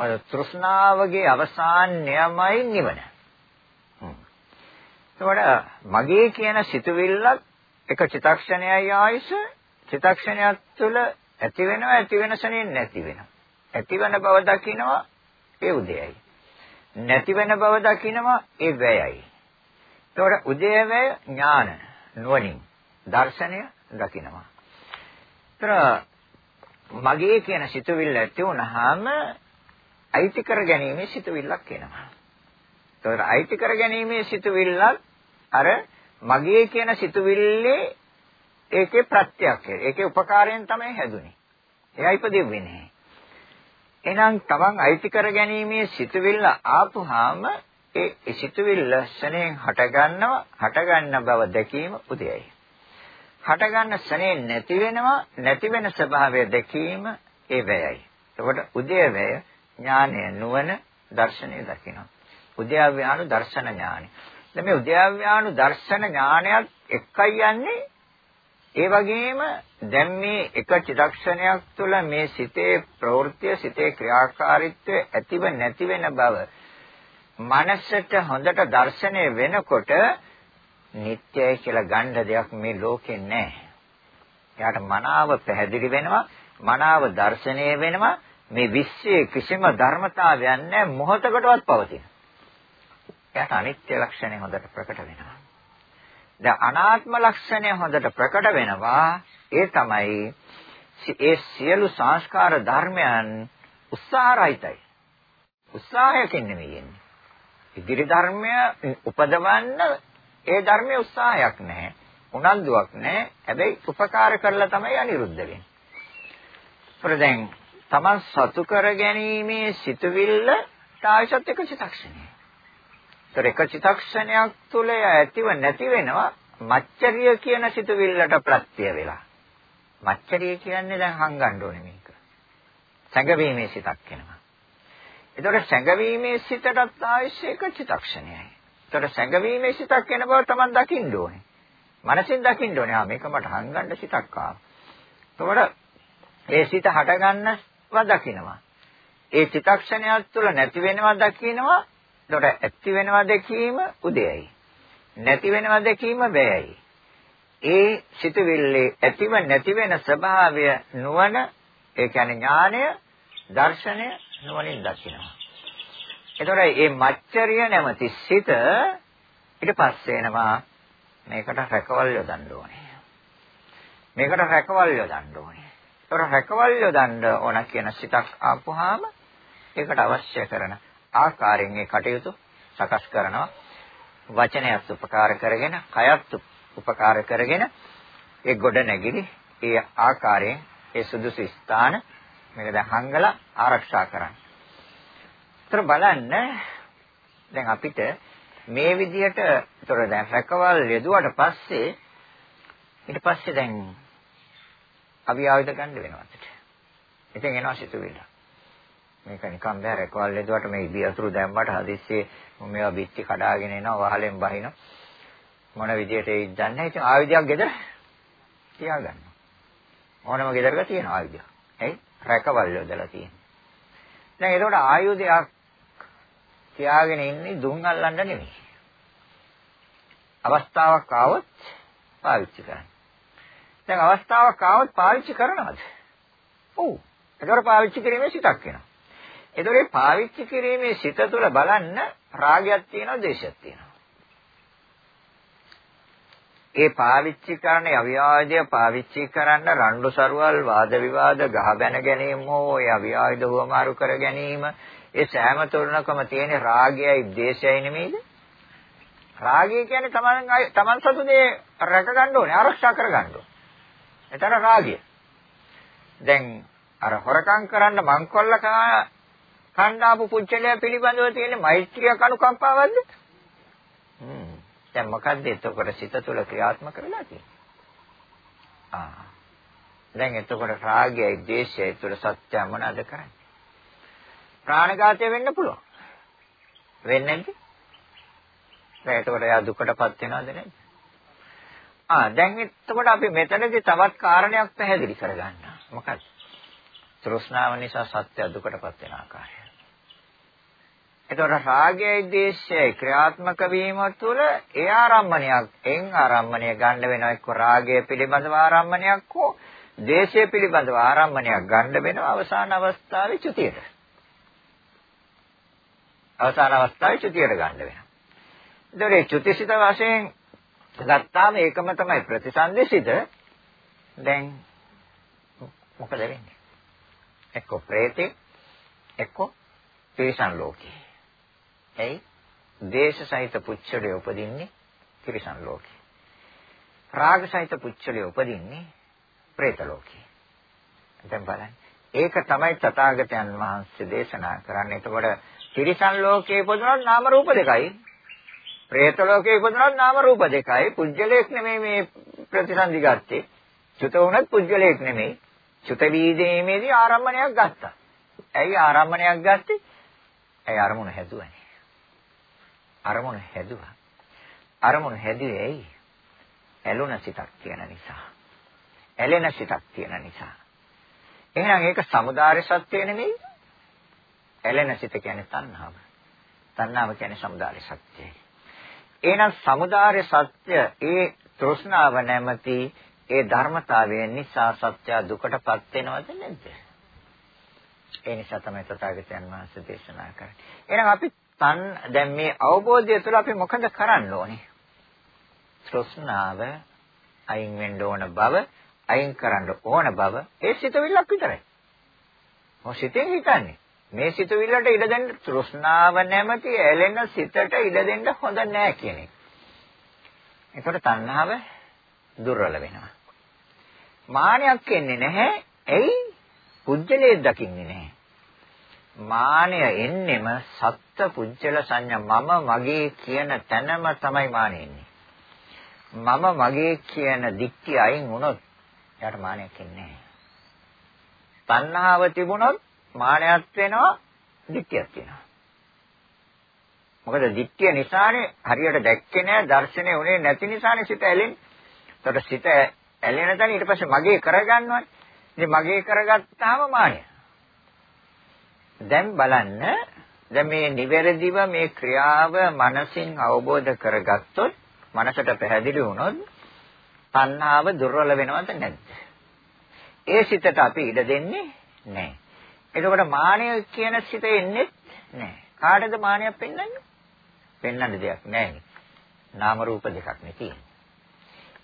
ඔය තෘෂ්ණාවගේ අවසානයමයි නිවන. එතකොට මගේ කියන සිතුවිල්ලක් එක චිතක්ෂණයයි ආයස චිතක්ෂණයක් තුළ ඇති වෙනවා ඇති වෙනසනේ නැති වෙනවා. ඇතිවන බව දකිනවා ඒ උදයයි. නැති වෙන බව දකිනවා ඒ වැයයි. ඒතකොට උදේවැය ඥාන නුවණින් දර්ශනය දකිනවා. ඒතර මගේ කියන සිතුවිල්ල ඇති වුනහම අයිති කර ගැනීමේ සිතුවිල්ලක් එනවා. ඒතකොට අයිති කර ගැනීමේ සිතුවිල්ලක් අර මගේ කියන සිතුවිල්ලේ ඒකේ ප්‍රත්‍යක්. ඒකේ උපකාරයෙන් තමයි හැදුනේ. එයා ඉපදෙන්නේ නැහැ. එහෙනම් තමන් අයිති කර ගැනීමේ සිතුවිල්ල ආපුහාම ඒ සිතුවිල්ල ශනේන් හටගන්නවා හටගන්න බව දැකීම උදයයි. හටගන්න ශනේ නැති වෙනවා නැති වෙන ස්වභාවය දැකීම ඒ වැයයි. එතකොට උදය වැය ඥානය නුවණ දර්ශනය දකිනවා. උද්‍යාව්‍යානු දර්ශන ඥානය. දැන් මේ උද්‍යාව්‍යානු දර්ශන ඥානයත් එකයි යන්නේ ඒ වගේම දැන් මේ එක චිත්තක්ෂණයක් තුළ මේ සිතේ ප්‍රවෘත්ති සිතේ ක්‍රියාකාරීත්වය ඇතිව නැති වෙන බව මනසට හොඳට දැర్శණය වෙනකොට නිත්‍යයි කියලා ගන්න දෙයක් මේ ලෝකේ නැහැ. එයාට මනාව පැහැදිලි වෙනවා, මනාව දැర్శණය වෙනවා, මේ විශ්වයේ කිසිම ධර්මතාවයක් නැහැ මොහොතකටවත් පවතින. එයාට අනිත්‍ය ලක්ෂණය හොඳට ප්‍රකට වෙනවා. දැන් අනාත්ම ලක්ෂණය හොඳට ප්‍රකට වෙනවා. ඒ තමයි ඒ සියලු සංස්කාර ධර්මයන් උත්සාහරහිතයි උත්සාහයකින් නෙමෙයි එන්නේ. ඉදිරි ධර්මය උපදවන්න ඒ ධර්මයේ උත්සාහයක් නැහැ. උනන්දුවක් නැහැ. හැබැයි උපකාර කරලා තමයි අනිරුද්ධ වෙන්නේ. ප්‍රදෙන් තමන් සතු කර ගැනීමේ සිතුවිල්ල තායිසත් එක චිත්තක්ෂණය ඒතර එක චිතක්ෂණයක් තුල ඇතිව නැති වෙනවා මච්චරිය කියන සිතුවිල්ලට ප්‍රත්‍ය වෙලා. මච්චරිය කියන්නේ දැන් හංගන්න ඕනේ මේක. සැඟවීමේ සිතක් වෙනවා. ඒතකොට සැඟවීමේ සිතටත් අවශ්‍ය එක චිතක්ෂණයයි. ඒතකොට සැඟවීමේ සිතක් වෙන බව Taman දකින්න ඕනේ. මනසින් දකින්න ඕනේ. ආ මේක මට හංගන්න සිතක් ආවා. එතකොට ඒ සිත හටගන්නව දකිනවා. ඒ චිතක්ෂණයක් තුළ නැති වෙනවා දකිනවා එතකොට ඇති වෙනවා දැකීම උදයයි. නැති වෙනවා දැකීම වැයයි. ඒ සිතුවිල්ලේ ඇතිව නැති වෙන ස්වභාවය නුවණ ඒ කියන්නේ ඥානය දර්ශනය නුවණින් දකිනවා. එතකොට මේ මච්චරිය නැමැති සිත ඊට පස්සේ එනවා මේකට රැකවල් යොදන්න ඕනේ. මේකට රැකවල් යොදන්න ඕනේ. ඒතර රැකවල් යොදන්න ඕන කියන සිතක් ආපුවාම ඒකට අවශ්‍ය කරන ආකාරයෙන් මේ කටයුතු සකස් කරනවා. වචනයත් උපකාර කරගෙන, කයත් උපකාර කරගෙන ඒ ගොඩ නැගිලි ඒ ආකාරයෙන් ඒ සුදුසු ස්ථාන මේක දැන් හංගලා ආරක්ෂා කරන්න. ඒතර බලන්න දැන් අපිට මේ විදිහට ඒතර දැන් රැකවල් යෙදුවට පස්සේ ඊට පස්සේ දැන් අවිආයුධ ගන්න වෙනවා අපිට. ඉතින් එනවා සිතුවිල්ල. මේක නිකන් බෑ රැකවල් යෙදුවට මේ ඉබි අතුරු දැම්මට හදිස්සියේ මේවා බිත්ති කඩාගෙන එනවා වහලෙන් බහිනවා. මොන විදියට ඒත් දන්නේ නැහැ. ඉතින් ආයුධයක් ගෙදර තියාගන්න. ඕනම ගෙදරක තියෙන ආයුධයක්. එයි රැකවල් යොදලා තියෙන. දැන් ඒකට ආයුධයක් තියාගෙන ඉන්නේ දුම් අල්ලන්න නෙමෙයි. අවස්ථාවක් ආවොත් පාවිච්චි කරන්න. දැන් අවස්ථාවක් ආවොත් පාවිච්චි කරනවද? ඔව්. ඒකට පාවිච්චි කිරීමේ සිතක් වෙනවා. ඒතකොට පාවිච්චි කිරීමේ සිත තුළ බලන්න රාගයක් තියෙනවා, ද්වේෂයක් තියෙනවා. ඒ පාවිච්චි කරන අවියාජය පාවිච්චි කරන්න රණ්ඩු සරුවල් වාද විවාද ගහ බැන ගැනීම හෝ ඒ අවියාජය වමාරු කර ගැනීම ඒ සෑම තොරණකම තියෙන රාගයයි ද්වේෂයයි නෙමෙයිද රාගය කියන්නේ තමන් තමන් සතු දේ රැක ගන්න ඕනේ ආරක්ෂා කර ගන්න ඕනේ එතන රාගය දැන් අර හොරකම් කරන්න මංකොල්ල කණ්ඩාපු පුච්චලයා පිළිබඳව තියෙන මෛත්‍රිය කනුකම්පාවක්ද හ්ම් දැන් මොකද්ද එතකොට සිත තුළ ක්‍රියාත්මක වෙලා තියෙන්නේ? ආ. දැන් එතකොට රාගයයි ද්වේෂයයි තුළ සත්‍ය මොනවද කරන්නේ? ප්‍රාණඝාතය වෙන්න පුළුවන්. වෙන්නේ නැද්ද? දැන් එතකොට එයා දුකටපත් වෙනවද නැද්ද? ආ දැන් එතකොට අපි මෙතනදී තවත් කාරණයක් පැහැදිලි කරගන්නවා. මොකක්ද? තෘෂ්ණාව නිසා සත්‍ය දුකටපත් වෙන ආකාරය. එතකොට රාගයයි දේශයයි ක්‍රියාත්මක වීම තුළ ඒ ආරම්මණයක් එන් ආරම්මණය ගන්න වෙනවා එක්ක රාගය පිළිබඳව ආරම්මණයක් හෝ දේශය පිළිබඳව ආරම්මණයක් ගන්න වෙනවා අවසාන අවස්ථාවේ චුතියට. අවසාන අවස්ථාවේ චුතියට ගන්න වෙනවා. ඒතකොට චුතිසිත වශයෙන් ගත්තාම ඒකම තමයි ප්‍රතිසන්දේශිත. දැන් මොකද වෙන්නේ? එක්ක ප්‍රේතේ එක්ක තේසන් ලෝකේ ඇයි? දේශ සහිත පුච්චලයේ උපදින්නේ තිරිසන් ලෝකේ. රාග සහිත පුච්චලයේ උපදින්නේ പ്രേත ලෝකේ. දැන් බලන්න. ඒක තමයි තථාගතයන් වහන්සේ දේශනා කරන්නේ. එතකොට තිරිසන් ලෝකේ ඉපදුනොත් නාම රූප දෙකයි. പ്രേත ලෝකේ ඉපදුනොත් නාම රූප දෙකයි. පුජ්‍යලයක් නෙමෙයි මේ ප්‍රතිසන්දි ගත්තේ. චුත වුණත් පුජ්‍යලයක් නෙමෙයි. චුත වීදීමේදී ආරම්භණයක් ගත්තා. ඇයි ආරම්භණයක් ගත්තේ? ඇයි අරමුණ හැදුවනේ. අරමුණ හැදුවා. අරමුණ හැදුවේ ඇයි? ඇලුන සිතක් තියෙන නිසා. ඇලෙන සිතක් තියෙන නිසා. එහෙනම් ඒක samudāre සත්‍ය නෙමෙයි. ඇලෙන සිත කියන්නේ තණ්හාව. තණ්හාව කියන්නේ samudāre සත්‍යයි. එහෙනම් samudāre සත්‍ය ඒ තෘෂ්ණාව නැමැති ඒ ධර්මතාවය නිසා සත්‍ය දුකටපත් වෙනවද නැද්ද? ඒ නිසා තමයි තථාගතයන් වහන්සේ දේශනා කරන්නේ. එහෙනම් අපි තන් දැන් මේ අවබෝධය තුළ අපි මොකද කරන්න ඕනේ? තෘෂ්ණාව අයින් වෙන්න ඕන බව, අයින් කරන්න ඕන බව ඒ සිතවිල්ලක් විතරයි. මො සිතෙන් හිතන්නේ. මේ සිතවිල්ලට ඉඩ දෙන්න තෘෂ්ණාව නැමැති ඇලෙන සිතට ඉඩ දෙන්න හොඳ නෑ කියන එක. ඒකට තණ්හාව දුර්වල වෙනවා. මානයක් එන්නේ නැහැ. එයි පුජ්‍යලයේ දකින්නේ නැහැ. මානය එන්නෙම සත්ත්ව පුජ්‍යල සංඥා මම මගේ කියන තැනම තමයි මානෙ එන්නේ. මම මගේ කියන දික්ටි අයින් වුණොත් එයාට මානයක් එන්නේ නැහැ. තණ්හාව තිබුණොත් මානයක් වෙනවා දික්තියක් වෙනවා. මොකද දික්තිය නිසානේ හරියට දැක්කේ නැහැ දර්ශනේ උනේ නැති නිසානේ සිත ඇලෙන්නේ. ඒතකොට සිත ඇලෙන තැන ඊට පස්සේ මගේ කරගන්නවානේ. ඉතින් මගේ කරගත්තාම මානය. දැන් බලන්න දැන් මේ නිවැරදිව මේ ක්‍රියාව මනසින් අවබෝධ කරගත්තොත් මනසට පැහැදිලි වුණොත් තණ්හාව දුර්වල වෙනවද නැද්ද? ඒ සිතට අපි ඉඩ දෙන්නේ නැහැ. එතකොට මානය කියන සිත එන්නේ නැහැ. කාටද මානයක් පෙන්වන්නේ? පෙන්වන්න දෙයක් නැහැ. නාම රූප දෙකක් නේ තියෙන්නේ.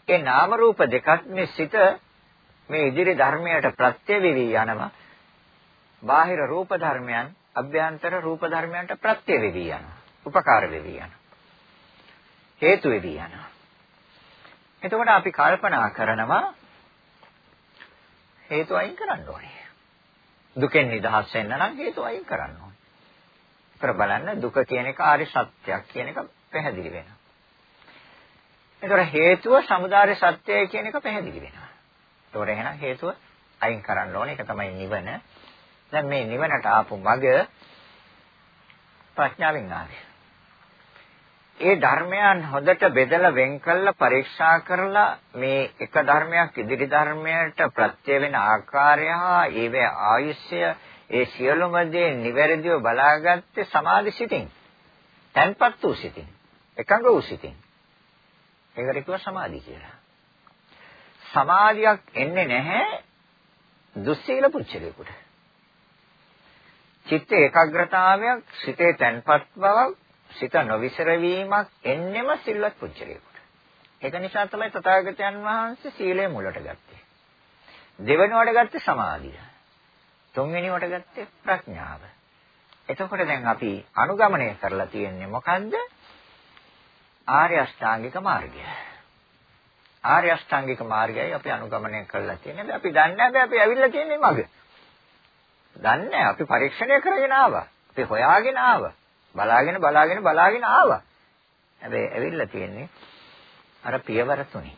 ඒ නාම රූප දෙකක් මේ සිත මේ ඉදිරි ධර්මයට ප්‍රත්‍ය වෙවි යනවා. බාහිර රූප ධර්මයන් අභ්‍යන්තර රූප ධර්මයන්ට ප්‍රත්‍ය වෙවි යනවා. උපකාර වෙවි යනවා. හේතු වෙවි යනවා. එතකොට අපි කල්පනා කරනවා හේතු අයින් කරන්න ඕනේ. දුකෙන් නිදහස් වෙන්න නම් හේතු අයින් කරන්න ඕනේ. කර බලන්න දුක කියන එක ආරි සත්‍යයක් කියන එක පැහැදිලි වෙනවා. ඒතර හේතුව samudāre සත්‍යය කියන එක පැහැදිලි වෙනවා. ඒතොර එහෙනම් හේතුව අයින් කරන්න ඕනේ. ඒක තමයි නිවන. දැන් මේ නිවනට ආපු මග ප්‍රඥාවෙන් ආවේ. ඒ ධර්මයන් හොඳට බෙදලා වෙන් කළා පරීක්ෂා කරලා මේ එක ධර්මයක් ඉදිරි ධර්මයට ප්‍රත්‍ය වෙන ආකාරය හා ඒවේ ආයුෂ්‍ය ඒ සියලුම දේ නිවැරදිව බලාගත්තේ සමාධි සිතින්. තන්පත් වූ සිතින්. එකඟ වූ සිතින්. ඒකට කිව්වා සමාධි කියලා. සමාධියක් එන්නේ නැහැ දුස්සීල පුච්චලයකට. චිත්ත ඒකාග්‍රතාවයක්, සිතේ තන්පත් බවක්, සිත නොවිසර වීමක් එන්නෙම සිල්වත් පුච්චලයකට. ඒක නිසා තමයි තථාගතයන් වහන්සේ සීලය මුලට ගත්තේ. දෙවෙනුවට ගත්තේ සමාධිය. තුන්වෙනිවට ගත්තේ ප්‍රඥාව. එතකොට දැන් අපි අනුගමනය කරලා තියෙන්නේ මොකන්ද? ආර්ය අෂ්ටාංගික මාර්ගය. ආර්ය අෂ්ටාංගික මාර්ගයයි අපි අනුගමනය කරලා තියෙන්නේ. අපි දන්නේ නැහැ අපි ඇවිල්ලා තියෙන්නේ මග. දන්නේ අපි පරීක්ෂණය කරගෙන ආවා. අපි හොයාගෙන ආවා. බලාගෙන බලාගෙන බලාගෙන ආවා. හැබැයි ඇවිල්ලා තියෙන්නේ අර පියවර තුනේ.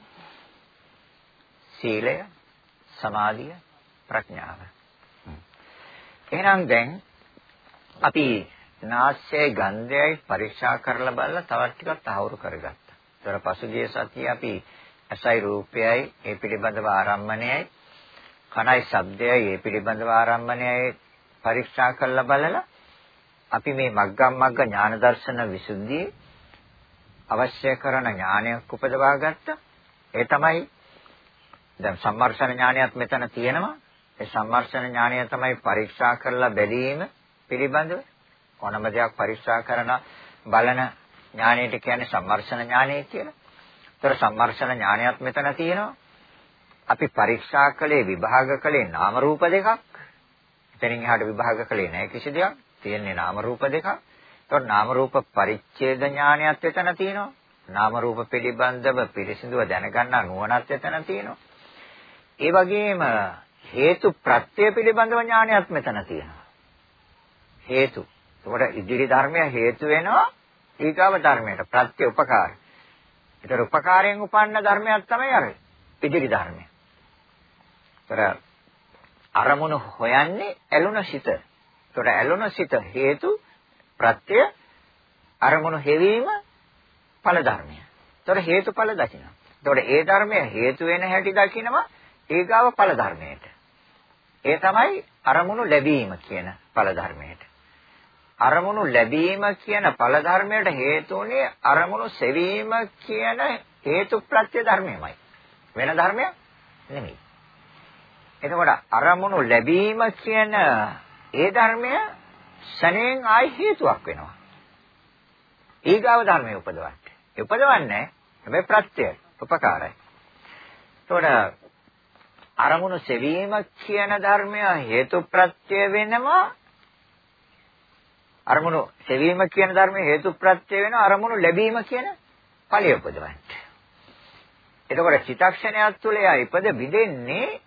සීලය, සමාධිය, ප්‍රඥාව. එහෙනම් දැන් අපි නාස්‍යයි ගන්ධයයි පරීක්ෂා කරලා බලලා තවත් ටිකක් තහවුරු කරගත්තා. ඒතර පසුගිය සතියේ අපි ඇසයි රූපයයි ඒ පිළිබඳව ආරම්මණයයි කනයි ශබ්දයයි ඒ පිළිබඳව ආරම්මණයයි පරීක්ෂා කරලා බලලා අපි මේ මග්ගම් මග්ග ඥාන දර්ශන විසුද්ධියේ අවශ්‍ය කරන ඥානයක් උපදවා ගත්තා. ඒ තමයි දැන් සම්මර්ෂණ ඥානයත් මෙතන තියෙනවා. ඒ සම්මර්ෂණ ඥානය තමයි පරීක්ෂා කරලා බැලීම පිළිබඳව ඕනම දෙයක් පරීක්ෂා කරන බලන ඥානයට කියන්නේ සම්මර්ෂණ ඥානය කියලා. ඒතර සම්මර්ෂණ ඥානයත් මෙතන තියෙනවා. අපි පරීක්ෂා කළේ විභාග කළේ නාම රූප දෙකක්. එතනින් එහාට විභාග කළේ නැහැ කිසි දෙයක්. තියෙන්නේ නාම රූප දෙකක්. ඒතකොට නාම රූප පරිච්ඡේද ඥානයත් එතන තියෙනවා. නාම රූප පිළිබඳව පිරිසිදුව දැනගන්නා නුවණත් එතන තියෙනවා. ඒ වගේම හේතු ප්‍රත්‍ය පිළිබඳව ඥානයක් මෙතන තියෙනවා. හේතු. ඒකට ඉදිරි ධර්මය හේතු වෙනවා ඊගාව ධර්මයට ප්‍රත්‍ය උපකාර. ඒතර උපකාරයෙන් උපන්න ධර්මයක් තමයි අර ඉදිරි ධර්මය. ඒතර අරමුණු හොයන්නේ ඇලුන සිත. ඒතර ඇලුන සිත හේතු ප්‍රත්‍ය අරමුණු හෙවීම ඵල ධර්මය. ඒතර හේතුඵල දකිනවා. ඒතර ඒ ධර්මය හේතු වෙන හැටි දකිනවා ඊගාව ඵල ධර්මයට. ඒ තමයි අරමුණු ලැබීම කියන ඵල ධර්මයට. අරමුණු ලැබීම කියන ඵල ධර්මයට හේතුුනේ අරමුණු සෙවීම කියන හේතු ප්‍රත්‍ය ධර්මයමයි. වෙන ධර්මයක් නෙමෙයි. එතකොට අරමුණු ලැබීම කියන ඒ ධර්මය ශණයෙන් ආයි හේතුවක් වෙනවා. ඊගාව ධර්මයේ උපදවන්න. උපදවන්නේ හැබැයි ප්‍රත්‍යය උපකාරයි. එතකොට අරමුණු සෙවීම කියන ධර්මය හේතුප්‍රත්‍ය වෙනවා අරමුණු සෙවීම කියන ධර්මය හේතුප්‍රත්‍ය වෙනවා අරමුණු ලැබීම කියන ඵලය උපදවන්න. එතකොට චිත්තක්ෂණයක් තුළ යා ඉපද බිඳෙන්නේ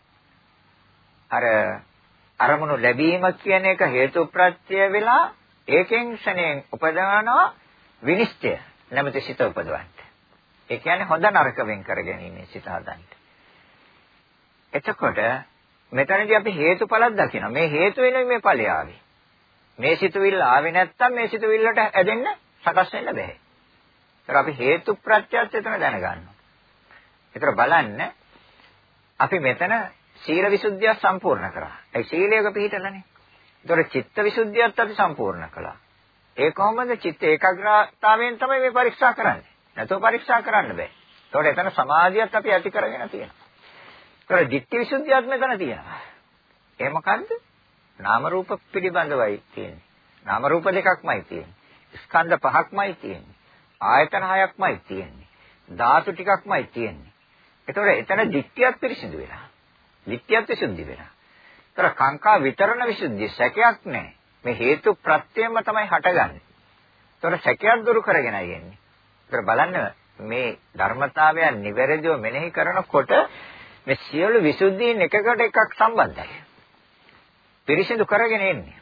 අර අරමුණු ලැබීම කියන එක හේතුප්‍රත්‍ය වෙලා ඒකෙන් ක්ෂණයෙන් උපදවනවා විනිශ්චය නැමැති සිත උපදවන්න. ඒ කියන්නේ හොඳ නරක වෙන් කර ගැනීම සිත හදන්න. එතකොට මෙතනදී අපි හේතුඵලක් දකිනවා. මේ හේතු වෙනුයි මේ ඵලය ආවේ. මේ සිතුවිල්ල ආවේ නැත්තම් මේ සිතුවිල්ලට ඇදෙන්න සකස් වෙන්න බෑ. ඒතර අපි හේතු ප්‍රත්‍යයත් එතන දැනගන්නවා. ඒතර බලන්න අපි මෙතන සීල විසුද්ධිය සම්පූර්ණ කරා. ඒ සීලයක පිළිතලනේ. ඒතර චිත්ත විසුද්ධියත් අපි සම්පූර්ණ කළා. ඒ කොහොමද චිත්ත ඒකාග්‍රතාවයෙන් තමයි මේ පරීක්ෂා කරන්නේ. නැතෝ පරීක්ෂා කරන්න බෑ. ඒතකොට එතන සමාධියත් අපි ඇති කරගෙන තියෙනවා. ඒතර ditthi visuddhiyat මෙතන තියෙනවා. ඒ මොකද්ද? නාම රූප පිළිබඳවයි තියෙන්නේ. නාම රූප දෙකක්මයි තියෙන්නේ. ස්කන්ධ පහක්මයි තියෙන්නේ. ආයතන හයක්මයි තියෙන්නේ. ධාතු ටිකක්මයි තියෙන්නේ. ඒතකොට එතන ditthiyat පිරිසිදු වෙනවා. Ditthiyat විසුද්ධි වෙනවා. ඒතර කාංකා විතරණ විසුද්ධිය සැකයක් නැහැ. මේ හේතු ප්‍රත්‍යයම තමයි හටගන්නේ. ඒතර සැකයක් දුරු කරගෙනයි එන්නේ. ඒතර බලන්න මේ ධර්මතාවයන් නිවැරදිව මෙනෙහි කරනකොට මේ සියලු විසුද්ධීන් එකකට එකක් සම්බන්ධයි. පිරිසිදු කරගෙන එන්නේ.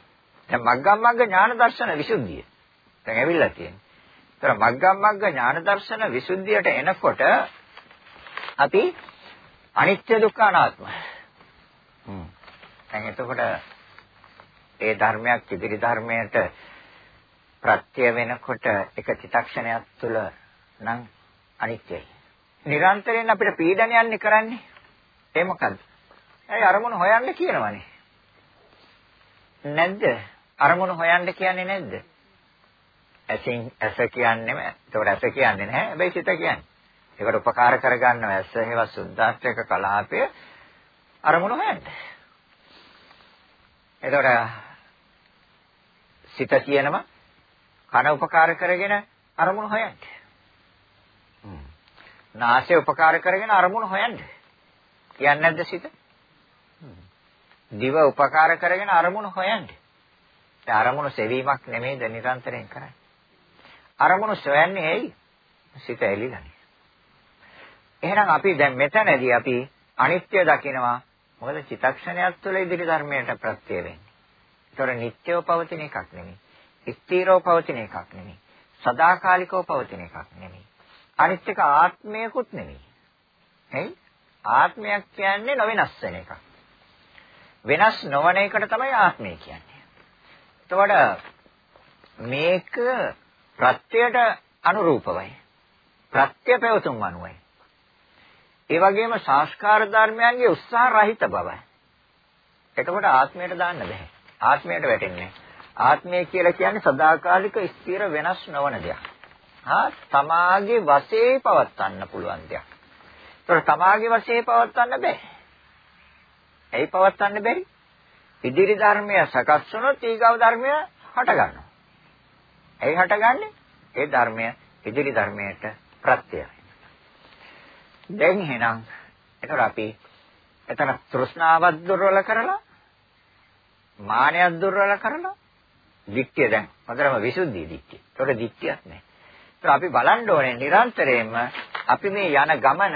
දැන් මග්ගම් මග්ග ඥාන දර්ශන විසුද්ධිය. දැන් ඇවිල්ලා තියෙන්නේ. ඒතර මග්ගම් මග්ග ඥාන දර්ශන විසුද්ධියට එනකොට අපි අනිත්‍ය දුක්ඛ අනාත්ම. හ්ම්. දැන් එතකොට ඒ ධර්මයක් ඉදිරි ධර්මයට ප්‍රත්‍ය වෙනකොට එක චිත්තක්ෂණයක් තුළ නම් අනිත්‍යයි. නිරන්තරයෙන් අපිට පීඩනයන්නේ කරන්නේ. ඒ මොකද්ද? ඒ අරමුණ හොයන්න කියනවනේ. නැද්ද? අරමුණ හොයන්න කියන්නේ නැද්ද? ඇසින් ඇස කියන්නේම ඒකට ඇස කියන්නේ නැහැ. හැබැයි සිත කියන්නේ. ඒකට උපකාර කරගන්නව ඇස හේව සුද්ධාස්ත්‍රක කලාපය අරමුණ හොයන්න. එතකොට සිත කියනවා කන උපකාර කරගෙන අරමුණ හොයන්න. නාසය උපකාර කරගෙන අරමුණ හොයන්න. කියන්නේ නැද්ද සිත? දිව උපකාර කරගෙන අරමුණ හොයන්න. ඒ අරමුණු සෙවීමක් නෙමෙයිද නිරන්තරයෙන් කරන්නේ. අරමුණු සොයන්නේ ඇයි? සිත ඇලිලානේ. එහෙනම් අපි දැන් මෙතනදී අපි අනිත්‍ය දකිනවා. මොකද චිත්තක්ෂණයක් තුළ ඉදිරි ධර්මයට ප්‍රත්‍ය වෙන්නේ. ඒතොර නිට්ටයව පවතින එකක් නෙමෙයි. ස්ථීරව පවතින එකක් නෙමෙයි. සදාකාලිකව පවතින එකක් නෙමෙයි. අනිත් එක ආත්මයකුත් නෙමෙයි. එයි ආත්මයක් කියන්නේ නොවෙනස් වෙන එකක්. වෙනස් නොවන එකට තමයි ආත්මය කියන්නේ. එතකොට මේක ප්‍රත්‍යයට අනුරූපවයි. ප්‍රත්‍ය පැවතුම් අනුවයි. ඒ වගේම සංස්කාර ධර්මයන්ගේ උත්සාහ රහිත බවයි. එතකොට ආත්මයට දාන්න බෑ. ආත්මයට වැටෙන්නේ ආත්මය කියලා කියන්නේ සදාකාලික ස්ථිර වෙනස් නොවන දෙයක්. හා තමාගේ වශයේ පවත්වන්න පුළුවන් දෙයක්. ඒතර තමාගේ වශයේ පවත්වන්න බෑ. ඇයි පවත්වන්න බැරි? ඉදිරි ධර්මය සකස් වුණොත් ඊගව ධර්මය හට ගන්නවා. ඇයි හටගන්නේ? ඒ ධර්මය ඉදිරි ධර්මයට ප්‍රත්‍යයයි. දැන් එහෙනම් එතකොට අපි එතන තෘෂ්ණාවත් දුර්වල කරලා මානයක් දුර්වල කරලා දික්තිය දැන් හොඳටම විසුද්ධි දික්තිය. ඒකට දික්තියක් නැහැ. ඒත් අපි බලන්න ඕනේ නිරන්තරයෙන්ම අපි මේ යන ගමන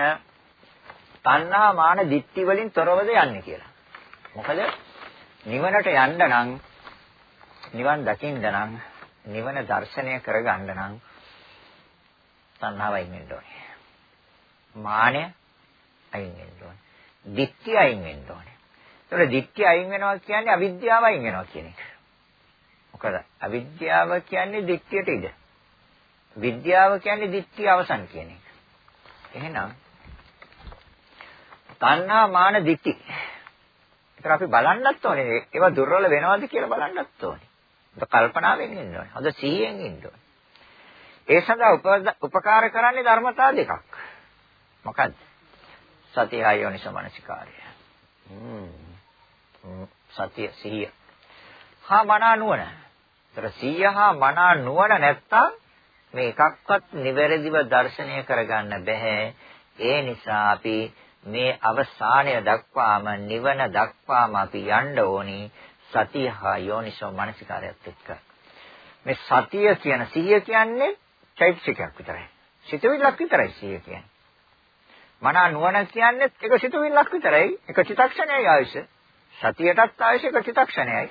තණ්හා මාන දික්ති වලින් තොරවද යන්නේ කියලා. මොකද නිවනට යන්න නම් නිවන් දකින්න නම් නිවන දර්ශනය කරගන්න නම් තණ්හාව අයින් වෙන්න ඕනේ. මානය අයින් වෙන්න ඕනේ. දික්ති අයින් වෙන්න ඕනේ. ඒතකොට දික්ති අයින් වෙනවා කියන්නේ අවිද්‍යාව අයින් වෙනවා කියන එක. මොකද අවිද්‍යාව කියන්නේ දික්තියට ඉඩ. විද්‍යාව කියන්නේ දික්තිය අවසන් කියන එක. එහෙනම් තණ්හා මාන දික්ති. ඒතර අපි බලන්නත් ඕනේ ඒවා දුර්වල වෙනවද කියලා බලන්නත් ඕනේ. ඒක කල්පනාවෙන් ඉන්න ඕනේ. හොඳ සිහියෙන් ඉන්න ඕනේ. ඒ සඳහා උපකාර කරන්නේ ධර්මතා දෙකක්. මොකද්ද? සතිය ආයෝනිස මනසිකාරය. සතිය සිහිය. හා මනා නුවණ. ඒතර සිහිය හා මනා නුවණ නැත්තම් මේ එකක්වත් නිවැරදිව දර්ශනය කරගන්න බැහැ. ඒ නිසා අපි මේ අවසානය දක්වාම නිවන දක්වාම අපි යන්න ඕනි සතිය හා යෝනිසෝ මනසිකාරයත් එක්ක. මේ සතිය කියන සිහිය කියන්නේ චෛතසිකයක් විතරයි. සිතුවිල්ලක් විතරයි සිහිය කියන්නේ. මනා නුවණ කියන්නේ එක සිතුවිල්ලක් විතරයි. එක චිත්තක්ෂණයයි ආයුෂ. සතියටත් ආයුෂ එක චිත්තක්ෂණයයි.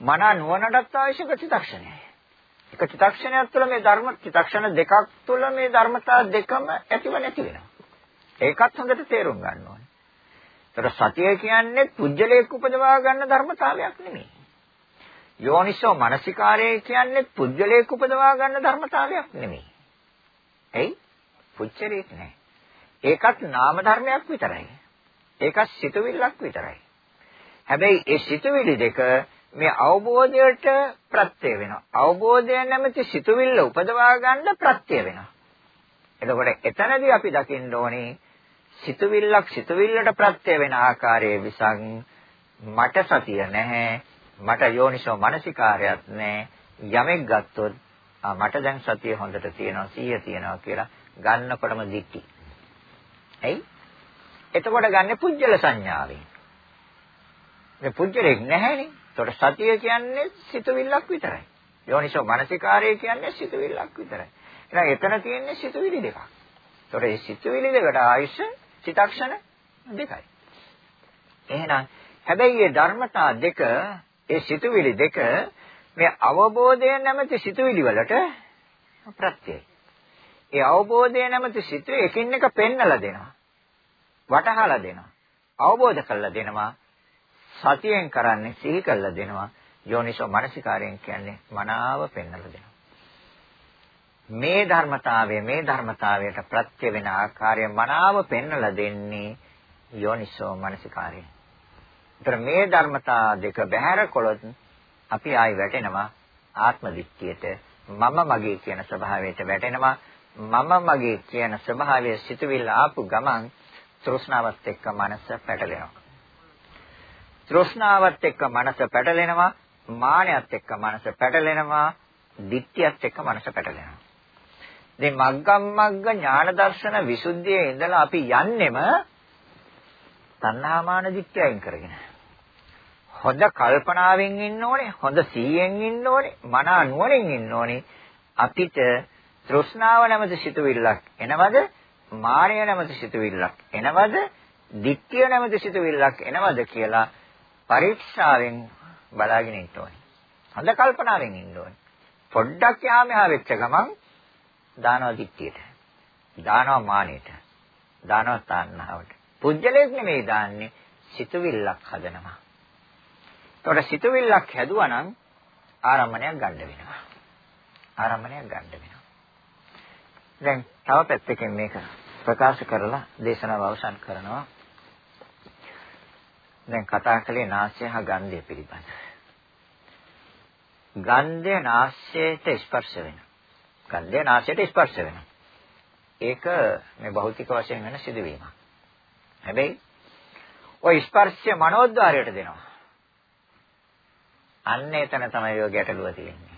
මනා නුවණටත් ආයුෂ එක චිත්තක්ෂණයයි. එක චිත්තක්ෂණයක් තුළ මේ ධර්ම චිත්තක්ෂණ දෙකක් තුළ මේ ධර්මතා දෙකම ඇතිව නැති වෙනවා. ඒකත් හොඳට තේරුම් ගන්න ඕනේ. ඒතර සතිය කියන්නේ පුජ්‍යලයක් උපදවා ගන්න ධර්මතාවයක් නෙමෙයි. යෝනිසෝ මනසිකාරය කියන්නේ පුජ්‍යලයක් උපදවා ගන්න ධර්මතාවයක් නෙමෙයි. එයි පුජ්‍යලයක් නෑ. ඒකත් නාම ධර්මයක් විතරයි. ඒකත් සිතුවිල්ලක් විතරයි. හැබැයි ඒ සිතුවිලි දෙක මේ අවබෝධයට ප්‍රත්‍ය වෙනවා. අවබෝධය නැමැති සිතුවිල්ල උපදවා ගන්න ප්‍රත්‍ය වෙනවා. එතකොට එතනදී අපි දකින්න ඕනේ සිතුවිල්ලක් සිතුවිල්ලට ප්‍රත්‍ය වෙන ආකාරයේ විසක් මට සතිය නැහැ. මට යෝනිසෝ මනසිකාරයක් නැහැ. යමෙක් ගත්තොත් මට දැන් සතිය හොඳට තියෙනවා, සීය තියෙනවා කියලා ගන්නකොටම දික්ටි. ඇයි? එතකොට ගන්න පුජ්‍යල සංඥාවෙන්. මේ පුජ්‍යලෙක් නැහැනේ. ඒතකොට සතිය කියන්නේ සිතුවිල්ලක් විතරයි. යෝනිසෝ මනසිකාරය කියන්නේ සිතුවිල්ලක් විතරයි. එහෙනම් එතන තියෙන්නේ සිතුවිලි දෙකක්. ඒතකොට මේ සිතුවිලි දෙකට ආයුෂ චිතක්ෂණ දෙකයි. එහෙනම් හැබැයි මේ ධර්මතා දෙක ඒ සිතුවිලි දෙක මේ අවබෝධය නැමැති සිතුවිලි වලට ප්‍රත්‍යයයි. ඒ අවබෝධය නැමැති සිතුවේ එකින් එක පෙන්නලා දෙනවා. වටහලා දෙනවා. අවබෝධ කරලා දෙනවා. සතියෙන් කරන්නේ සිහි කරලා දෙනවා. යෝනිසෝ මනසිකාරයෙන් කියන්නේ මනාව පෙන්නලා දෙනවා. මේ ධර්මතාවය මේ ධර්මතාවයට ප්‍රත්‍ය වෙන ආකාරය මනාව පෙන්වලා දෙන්නේ යෝනිසෝ මනසිකාරය. ඒතර මේ ධර්මතා දෙක බැහැර කළොත් අපි ආයි වැටෙනවා ආත්ම දිට්ඨියට මම මගේ කියන ස්වභාවයට වැටෙනවා මම මගේ කියන ස්වභාවය සිතුවිල්ල ආපු ගමන් තෘෂ්ණාවත් එක්ක මනස පැටලෙනවා. තෘෂ්ණාවත් එක්ක මනස පැටලෙනවා මානයත් එක්ක මනස පැටලෙනවා දිට්ඨියත් එක්ක මනස පැටලෙනවා. දැන් මග්ගම් මග්ග ඥාන දර්ශන විසුද්ධියේ ඉඳලා අපි යන්නෙම තණ්හාමාන දිට්ඨියෙන් කරගෙන. හොඳ කල්පනාවෙන් ඉන්න ඕනේ, හොඳ සීයෙන් ඉන්න ඕනේ, මනා නුවණින් ඉන්න ඕනේ. අපිට තෘෂ්ණාව නැමැති සිතුවිල්ලක් එනවද? මානය නැමැති සිතුවිල්ලක් එනවද? දික්තිය නැමැති සිතුවිල්ලක් එනවද කියලා පරීක්ෂාවෙන් බලාගෙන ඉන්න ඕනේ. හොඳ කල්පනාවෙන් ඉන්න ඕනේ. පොඩ්ඩක් යාමහා වෙච්ච ගමන් දානවා දික්තියට. දානවා මානෙට. දානවා තණ්හාවට. පුජ්‍යලයක් නෙමෙයි දාන්නේ සිතුවිල්ලක් හදනවා. ඒතකොට සිතුවිල්ලක් හැදුවා නම් ආරම්භණයක් ගන්න වෙනවා. ආරම්භණයක් ගන්න වෙනවා. දැන් තව පැත්තකින් මේක ප්‍රකාශ කරලා දේශනාව අවසන් කරනවා. දැන් කතා කළේ නාසය හා ගන්ධය පිළිබඳ. ගන්ධය නාසයට ස්පර්ශ වෙනවා. ගන්ධය නාසයට ස්පර්ශ වෙනවා. ඒක මේ භෞතික වශයෙන් වෙන සිදුවීමක්. හැබැයි ওই ස්පර්ශය මනෝද්වාරයට දෙනවා. අන්න එතන තමයි ඔය ගැටලුව තියෙන්නේ.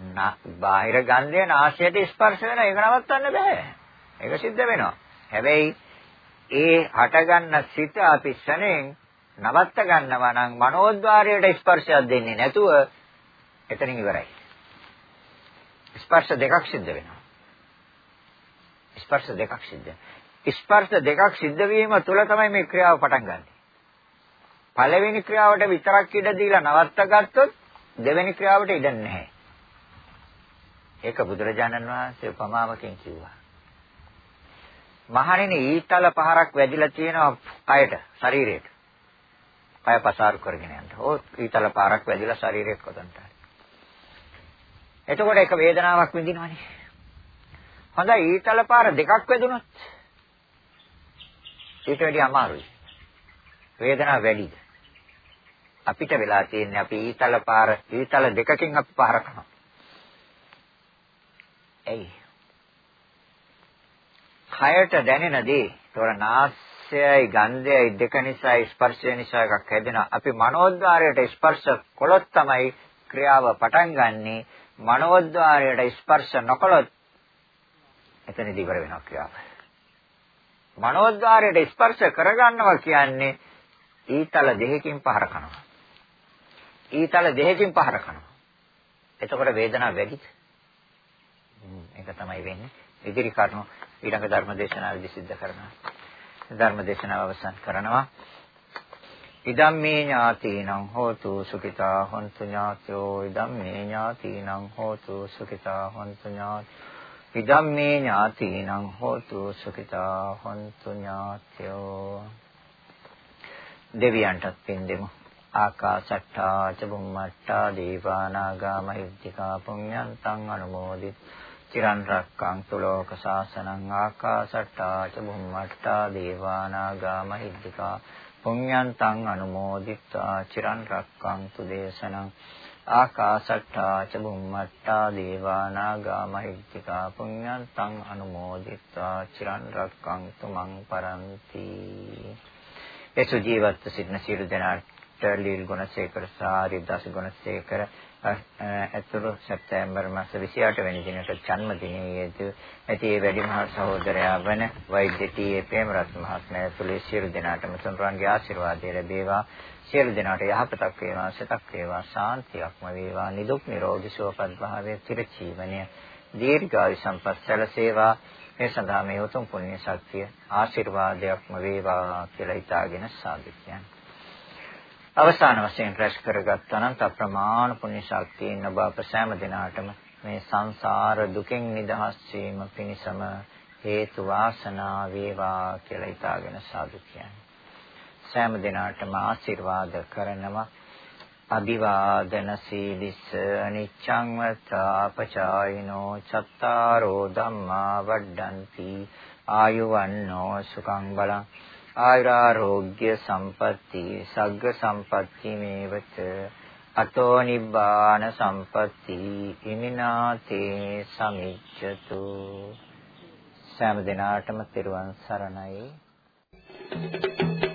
නා බාහිර ගන්ධය නාසයට ස්පර්ශ වෙන එක නවත්තන්න බෑ. ඒක සිද්ධ වෙනවා. හැබැයි ඒ හටගන්න සිත අපි ශරණයෙන් නවත්ත ගන්නවා නම් මනෝද්වාරයට ස්පර්ශයක් දෙන්නේ නැතුව එතනින් ඉවරයි. ස්පර්ශ දෙකක් සිද්ධ වෙනවා. ස්පර්ශ දෙකක් සිද්ධ. ස්පර්ශ දෙකක් සිද්ධ වීම තුළ තමයි මේ ක්‍රියාව පටන් ගන්නෙ. පළවෙනි ක්‍රියාවට විතරක් ඉඩ දීලා නවත්ත ගත්තොත් දෙවෙනි ක්‍රියාවට ඉඩ නැහැ. ඒක බුදුරජාණන් වහන්සේ උපමාවකින් කිව්වා. මහණෙනි ඊතල පහරක් වැදිලා තියෙනවා කයට, ශරීරයට. කය පසාරු කරගෙන යන්න. ඕ ඊතල පහරක් වැදිලා ශරීරයට කොතනට. එතකොට ඒක වේදනාවක් විඳිනවනේ. හොඳයි ඊතල පාර දෙකක් වැදුනොත් ඊට වැඩි අමාරුයි. වේදනාව වැඩිද? අපිට වෙලා තියෙන්නේ අපි ඊතල පාර ඊතල දෙකකින් අපි පාර කරනවා. එයි. කයට දැනෙන දේ, ඒතොර නාස්යයි ගන්ධයයි දෙක නිසා ස්පර්ශය නිසා එකක් හැදෙනවා. අපි මනෝද්වාරයට ස්පර්ශ කළොත් තමයි ක්‍රියාව පටන් ගන්නෙ. මනෝද්වාරයට ස්පර්ශ නොකළොත් එතනදී ඉවර වෙනවා ක්‍රියාව. මනෝද්වාරයට ස්පර්ශ කරගන්නවා කියන්නේ ඊතල දෙකකින් පහර කරනවා. ඊතල දෙකකින් පහර කරනවා. එතකොට වේදනාව වැඩිද? ඒක තමයි වෙන්නේ. ඉදිරි කරුණු ඊළඟ ධර්ම දේශනාවේදී සිද්ධ කරනවා. ධර්ම දේශනාව අවසන් කරනවා. ඉදම් මේ ඥාතීනං හෝතු සුඛිතා හොන්තු ඥාතයෝ ඉදම් මේ ඥාතීනං හෝතු සුඛිතා හොන්තු ඥාතයෝ ඉදම් මේ ඥාතීනං හෝතු සුඛිතා හොන්තු ඥාත්‍යෝ දෙවියන්ටත් පින් දෙමු ආකාශට්ටා ච බුම්මට්ටා දීවානාගා මහිද්దికා පුඤ්ඤන්තං අනුමෝදිත චිරන් රැක්කං සුලෝක සාසනං ආකාශට්ටා ච බුම්මට්ටා දේවානාගා මහිද්దికා පුඤ්ඤන්තං අනුමෝදිත්වා චිරන් රැක්කං සුදේශනං ආකාශට්ටා ච බුම්මට්ටා දේවානාගා මහිද්దికා පුඤ්ඤන්තං අනුමෝදිත්වා චිරන් රැක්කං තුමන් පරන්ති ඒ සුජීවත්ව සිටින සියලු දෙනාට ලීල් ගුණසේකර සාරි දස ගුණසේකර ඇතුළු සැප්තැම්බර් මාස 28 වෙනි දිනට ජන්මදිනයේදී ඇති ඒ වැඩිමහල් සහෝදරයා වන වෛද්‍ය ටී.ඒ. ප්‍රේමරත්න මහත්මයා ඇතුළු සියලු දෙනාටම තුන්වන්ගේ ආශිර්වාදය ලැබේවා සියලු දෙනාට යහපතක් වේවා සිතක් වේවා ශාන්තියක්ම වේවා නිදුක් නිරෝගී සුවපත් භාවයේ චිරජීවනය දීර්ඝායු සම්පත් සැලසේවා මේ සඳහා මේ උතුම් පුණ්‍ය ශක්තිය ආශිර්වාදයක්ම වේවා කියලා හිතාගෙන සාදුක්යන් අවසාන වශයෙන් රැස් කරගත් අනන්ත ප්‍රමාණ පුණ්‍ය ශක්තියින් ඔබ අප සෑම දිනාටම මේ සංසාර දුකෙන් නිදහස් වීම පිණිසම හේතු වාසනා වේවා කියලා හිතාගෙන සාදු කියන්නේ. සෑම දිනාටම ආශිර්වාද කරනවා අභිවාදන සීලිස අනිච්ඡං වත්තාපචායිනෝ චත්තාරෝ ධම්මා වඩ්ඩಂತಿ ආයුවන්නෝ සුඛං බලං ආයුරාෝග්‍ය සම්පatti සග්ග සම්පatti මේවත අතෝ නිබ්බාන සම්පatti ඉමිනාතේ සමිච්ඡතු සෑම දිනාටම තෙරුවන් සරණයි Thank you.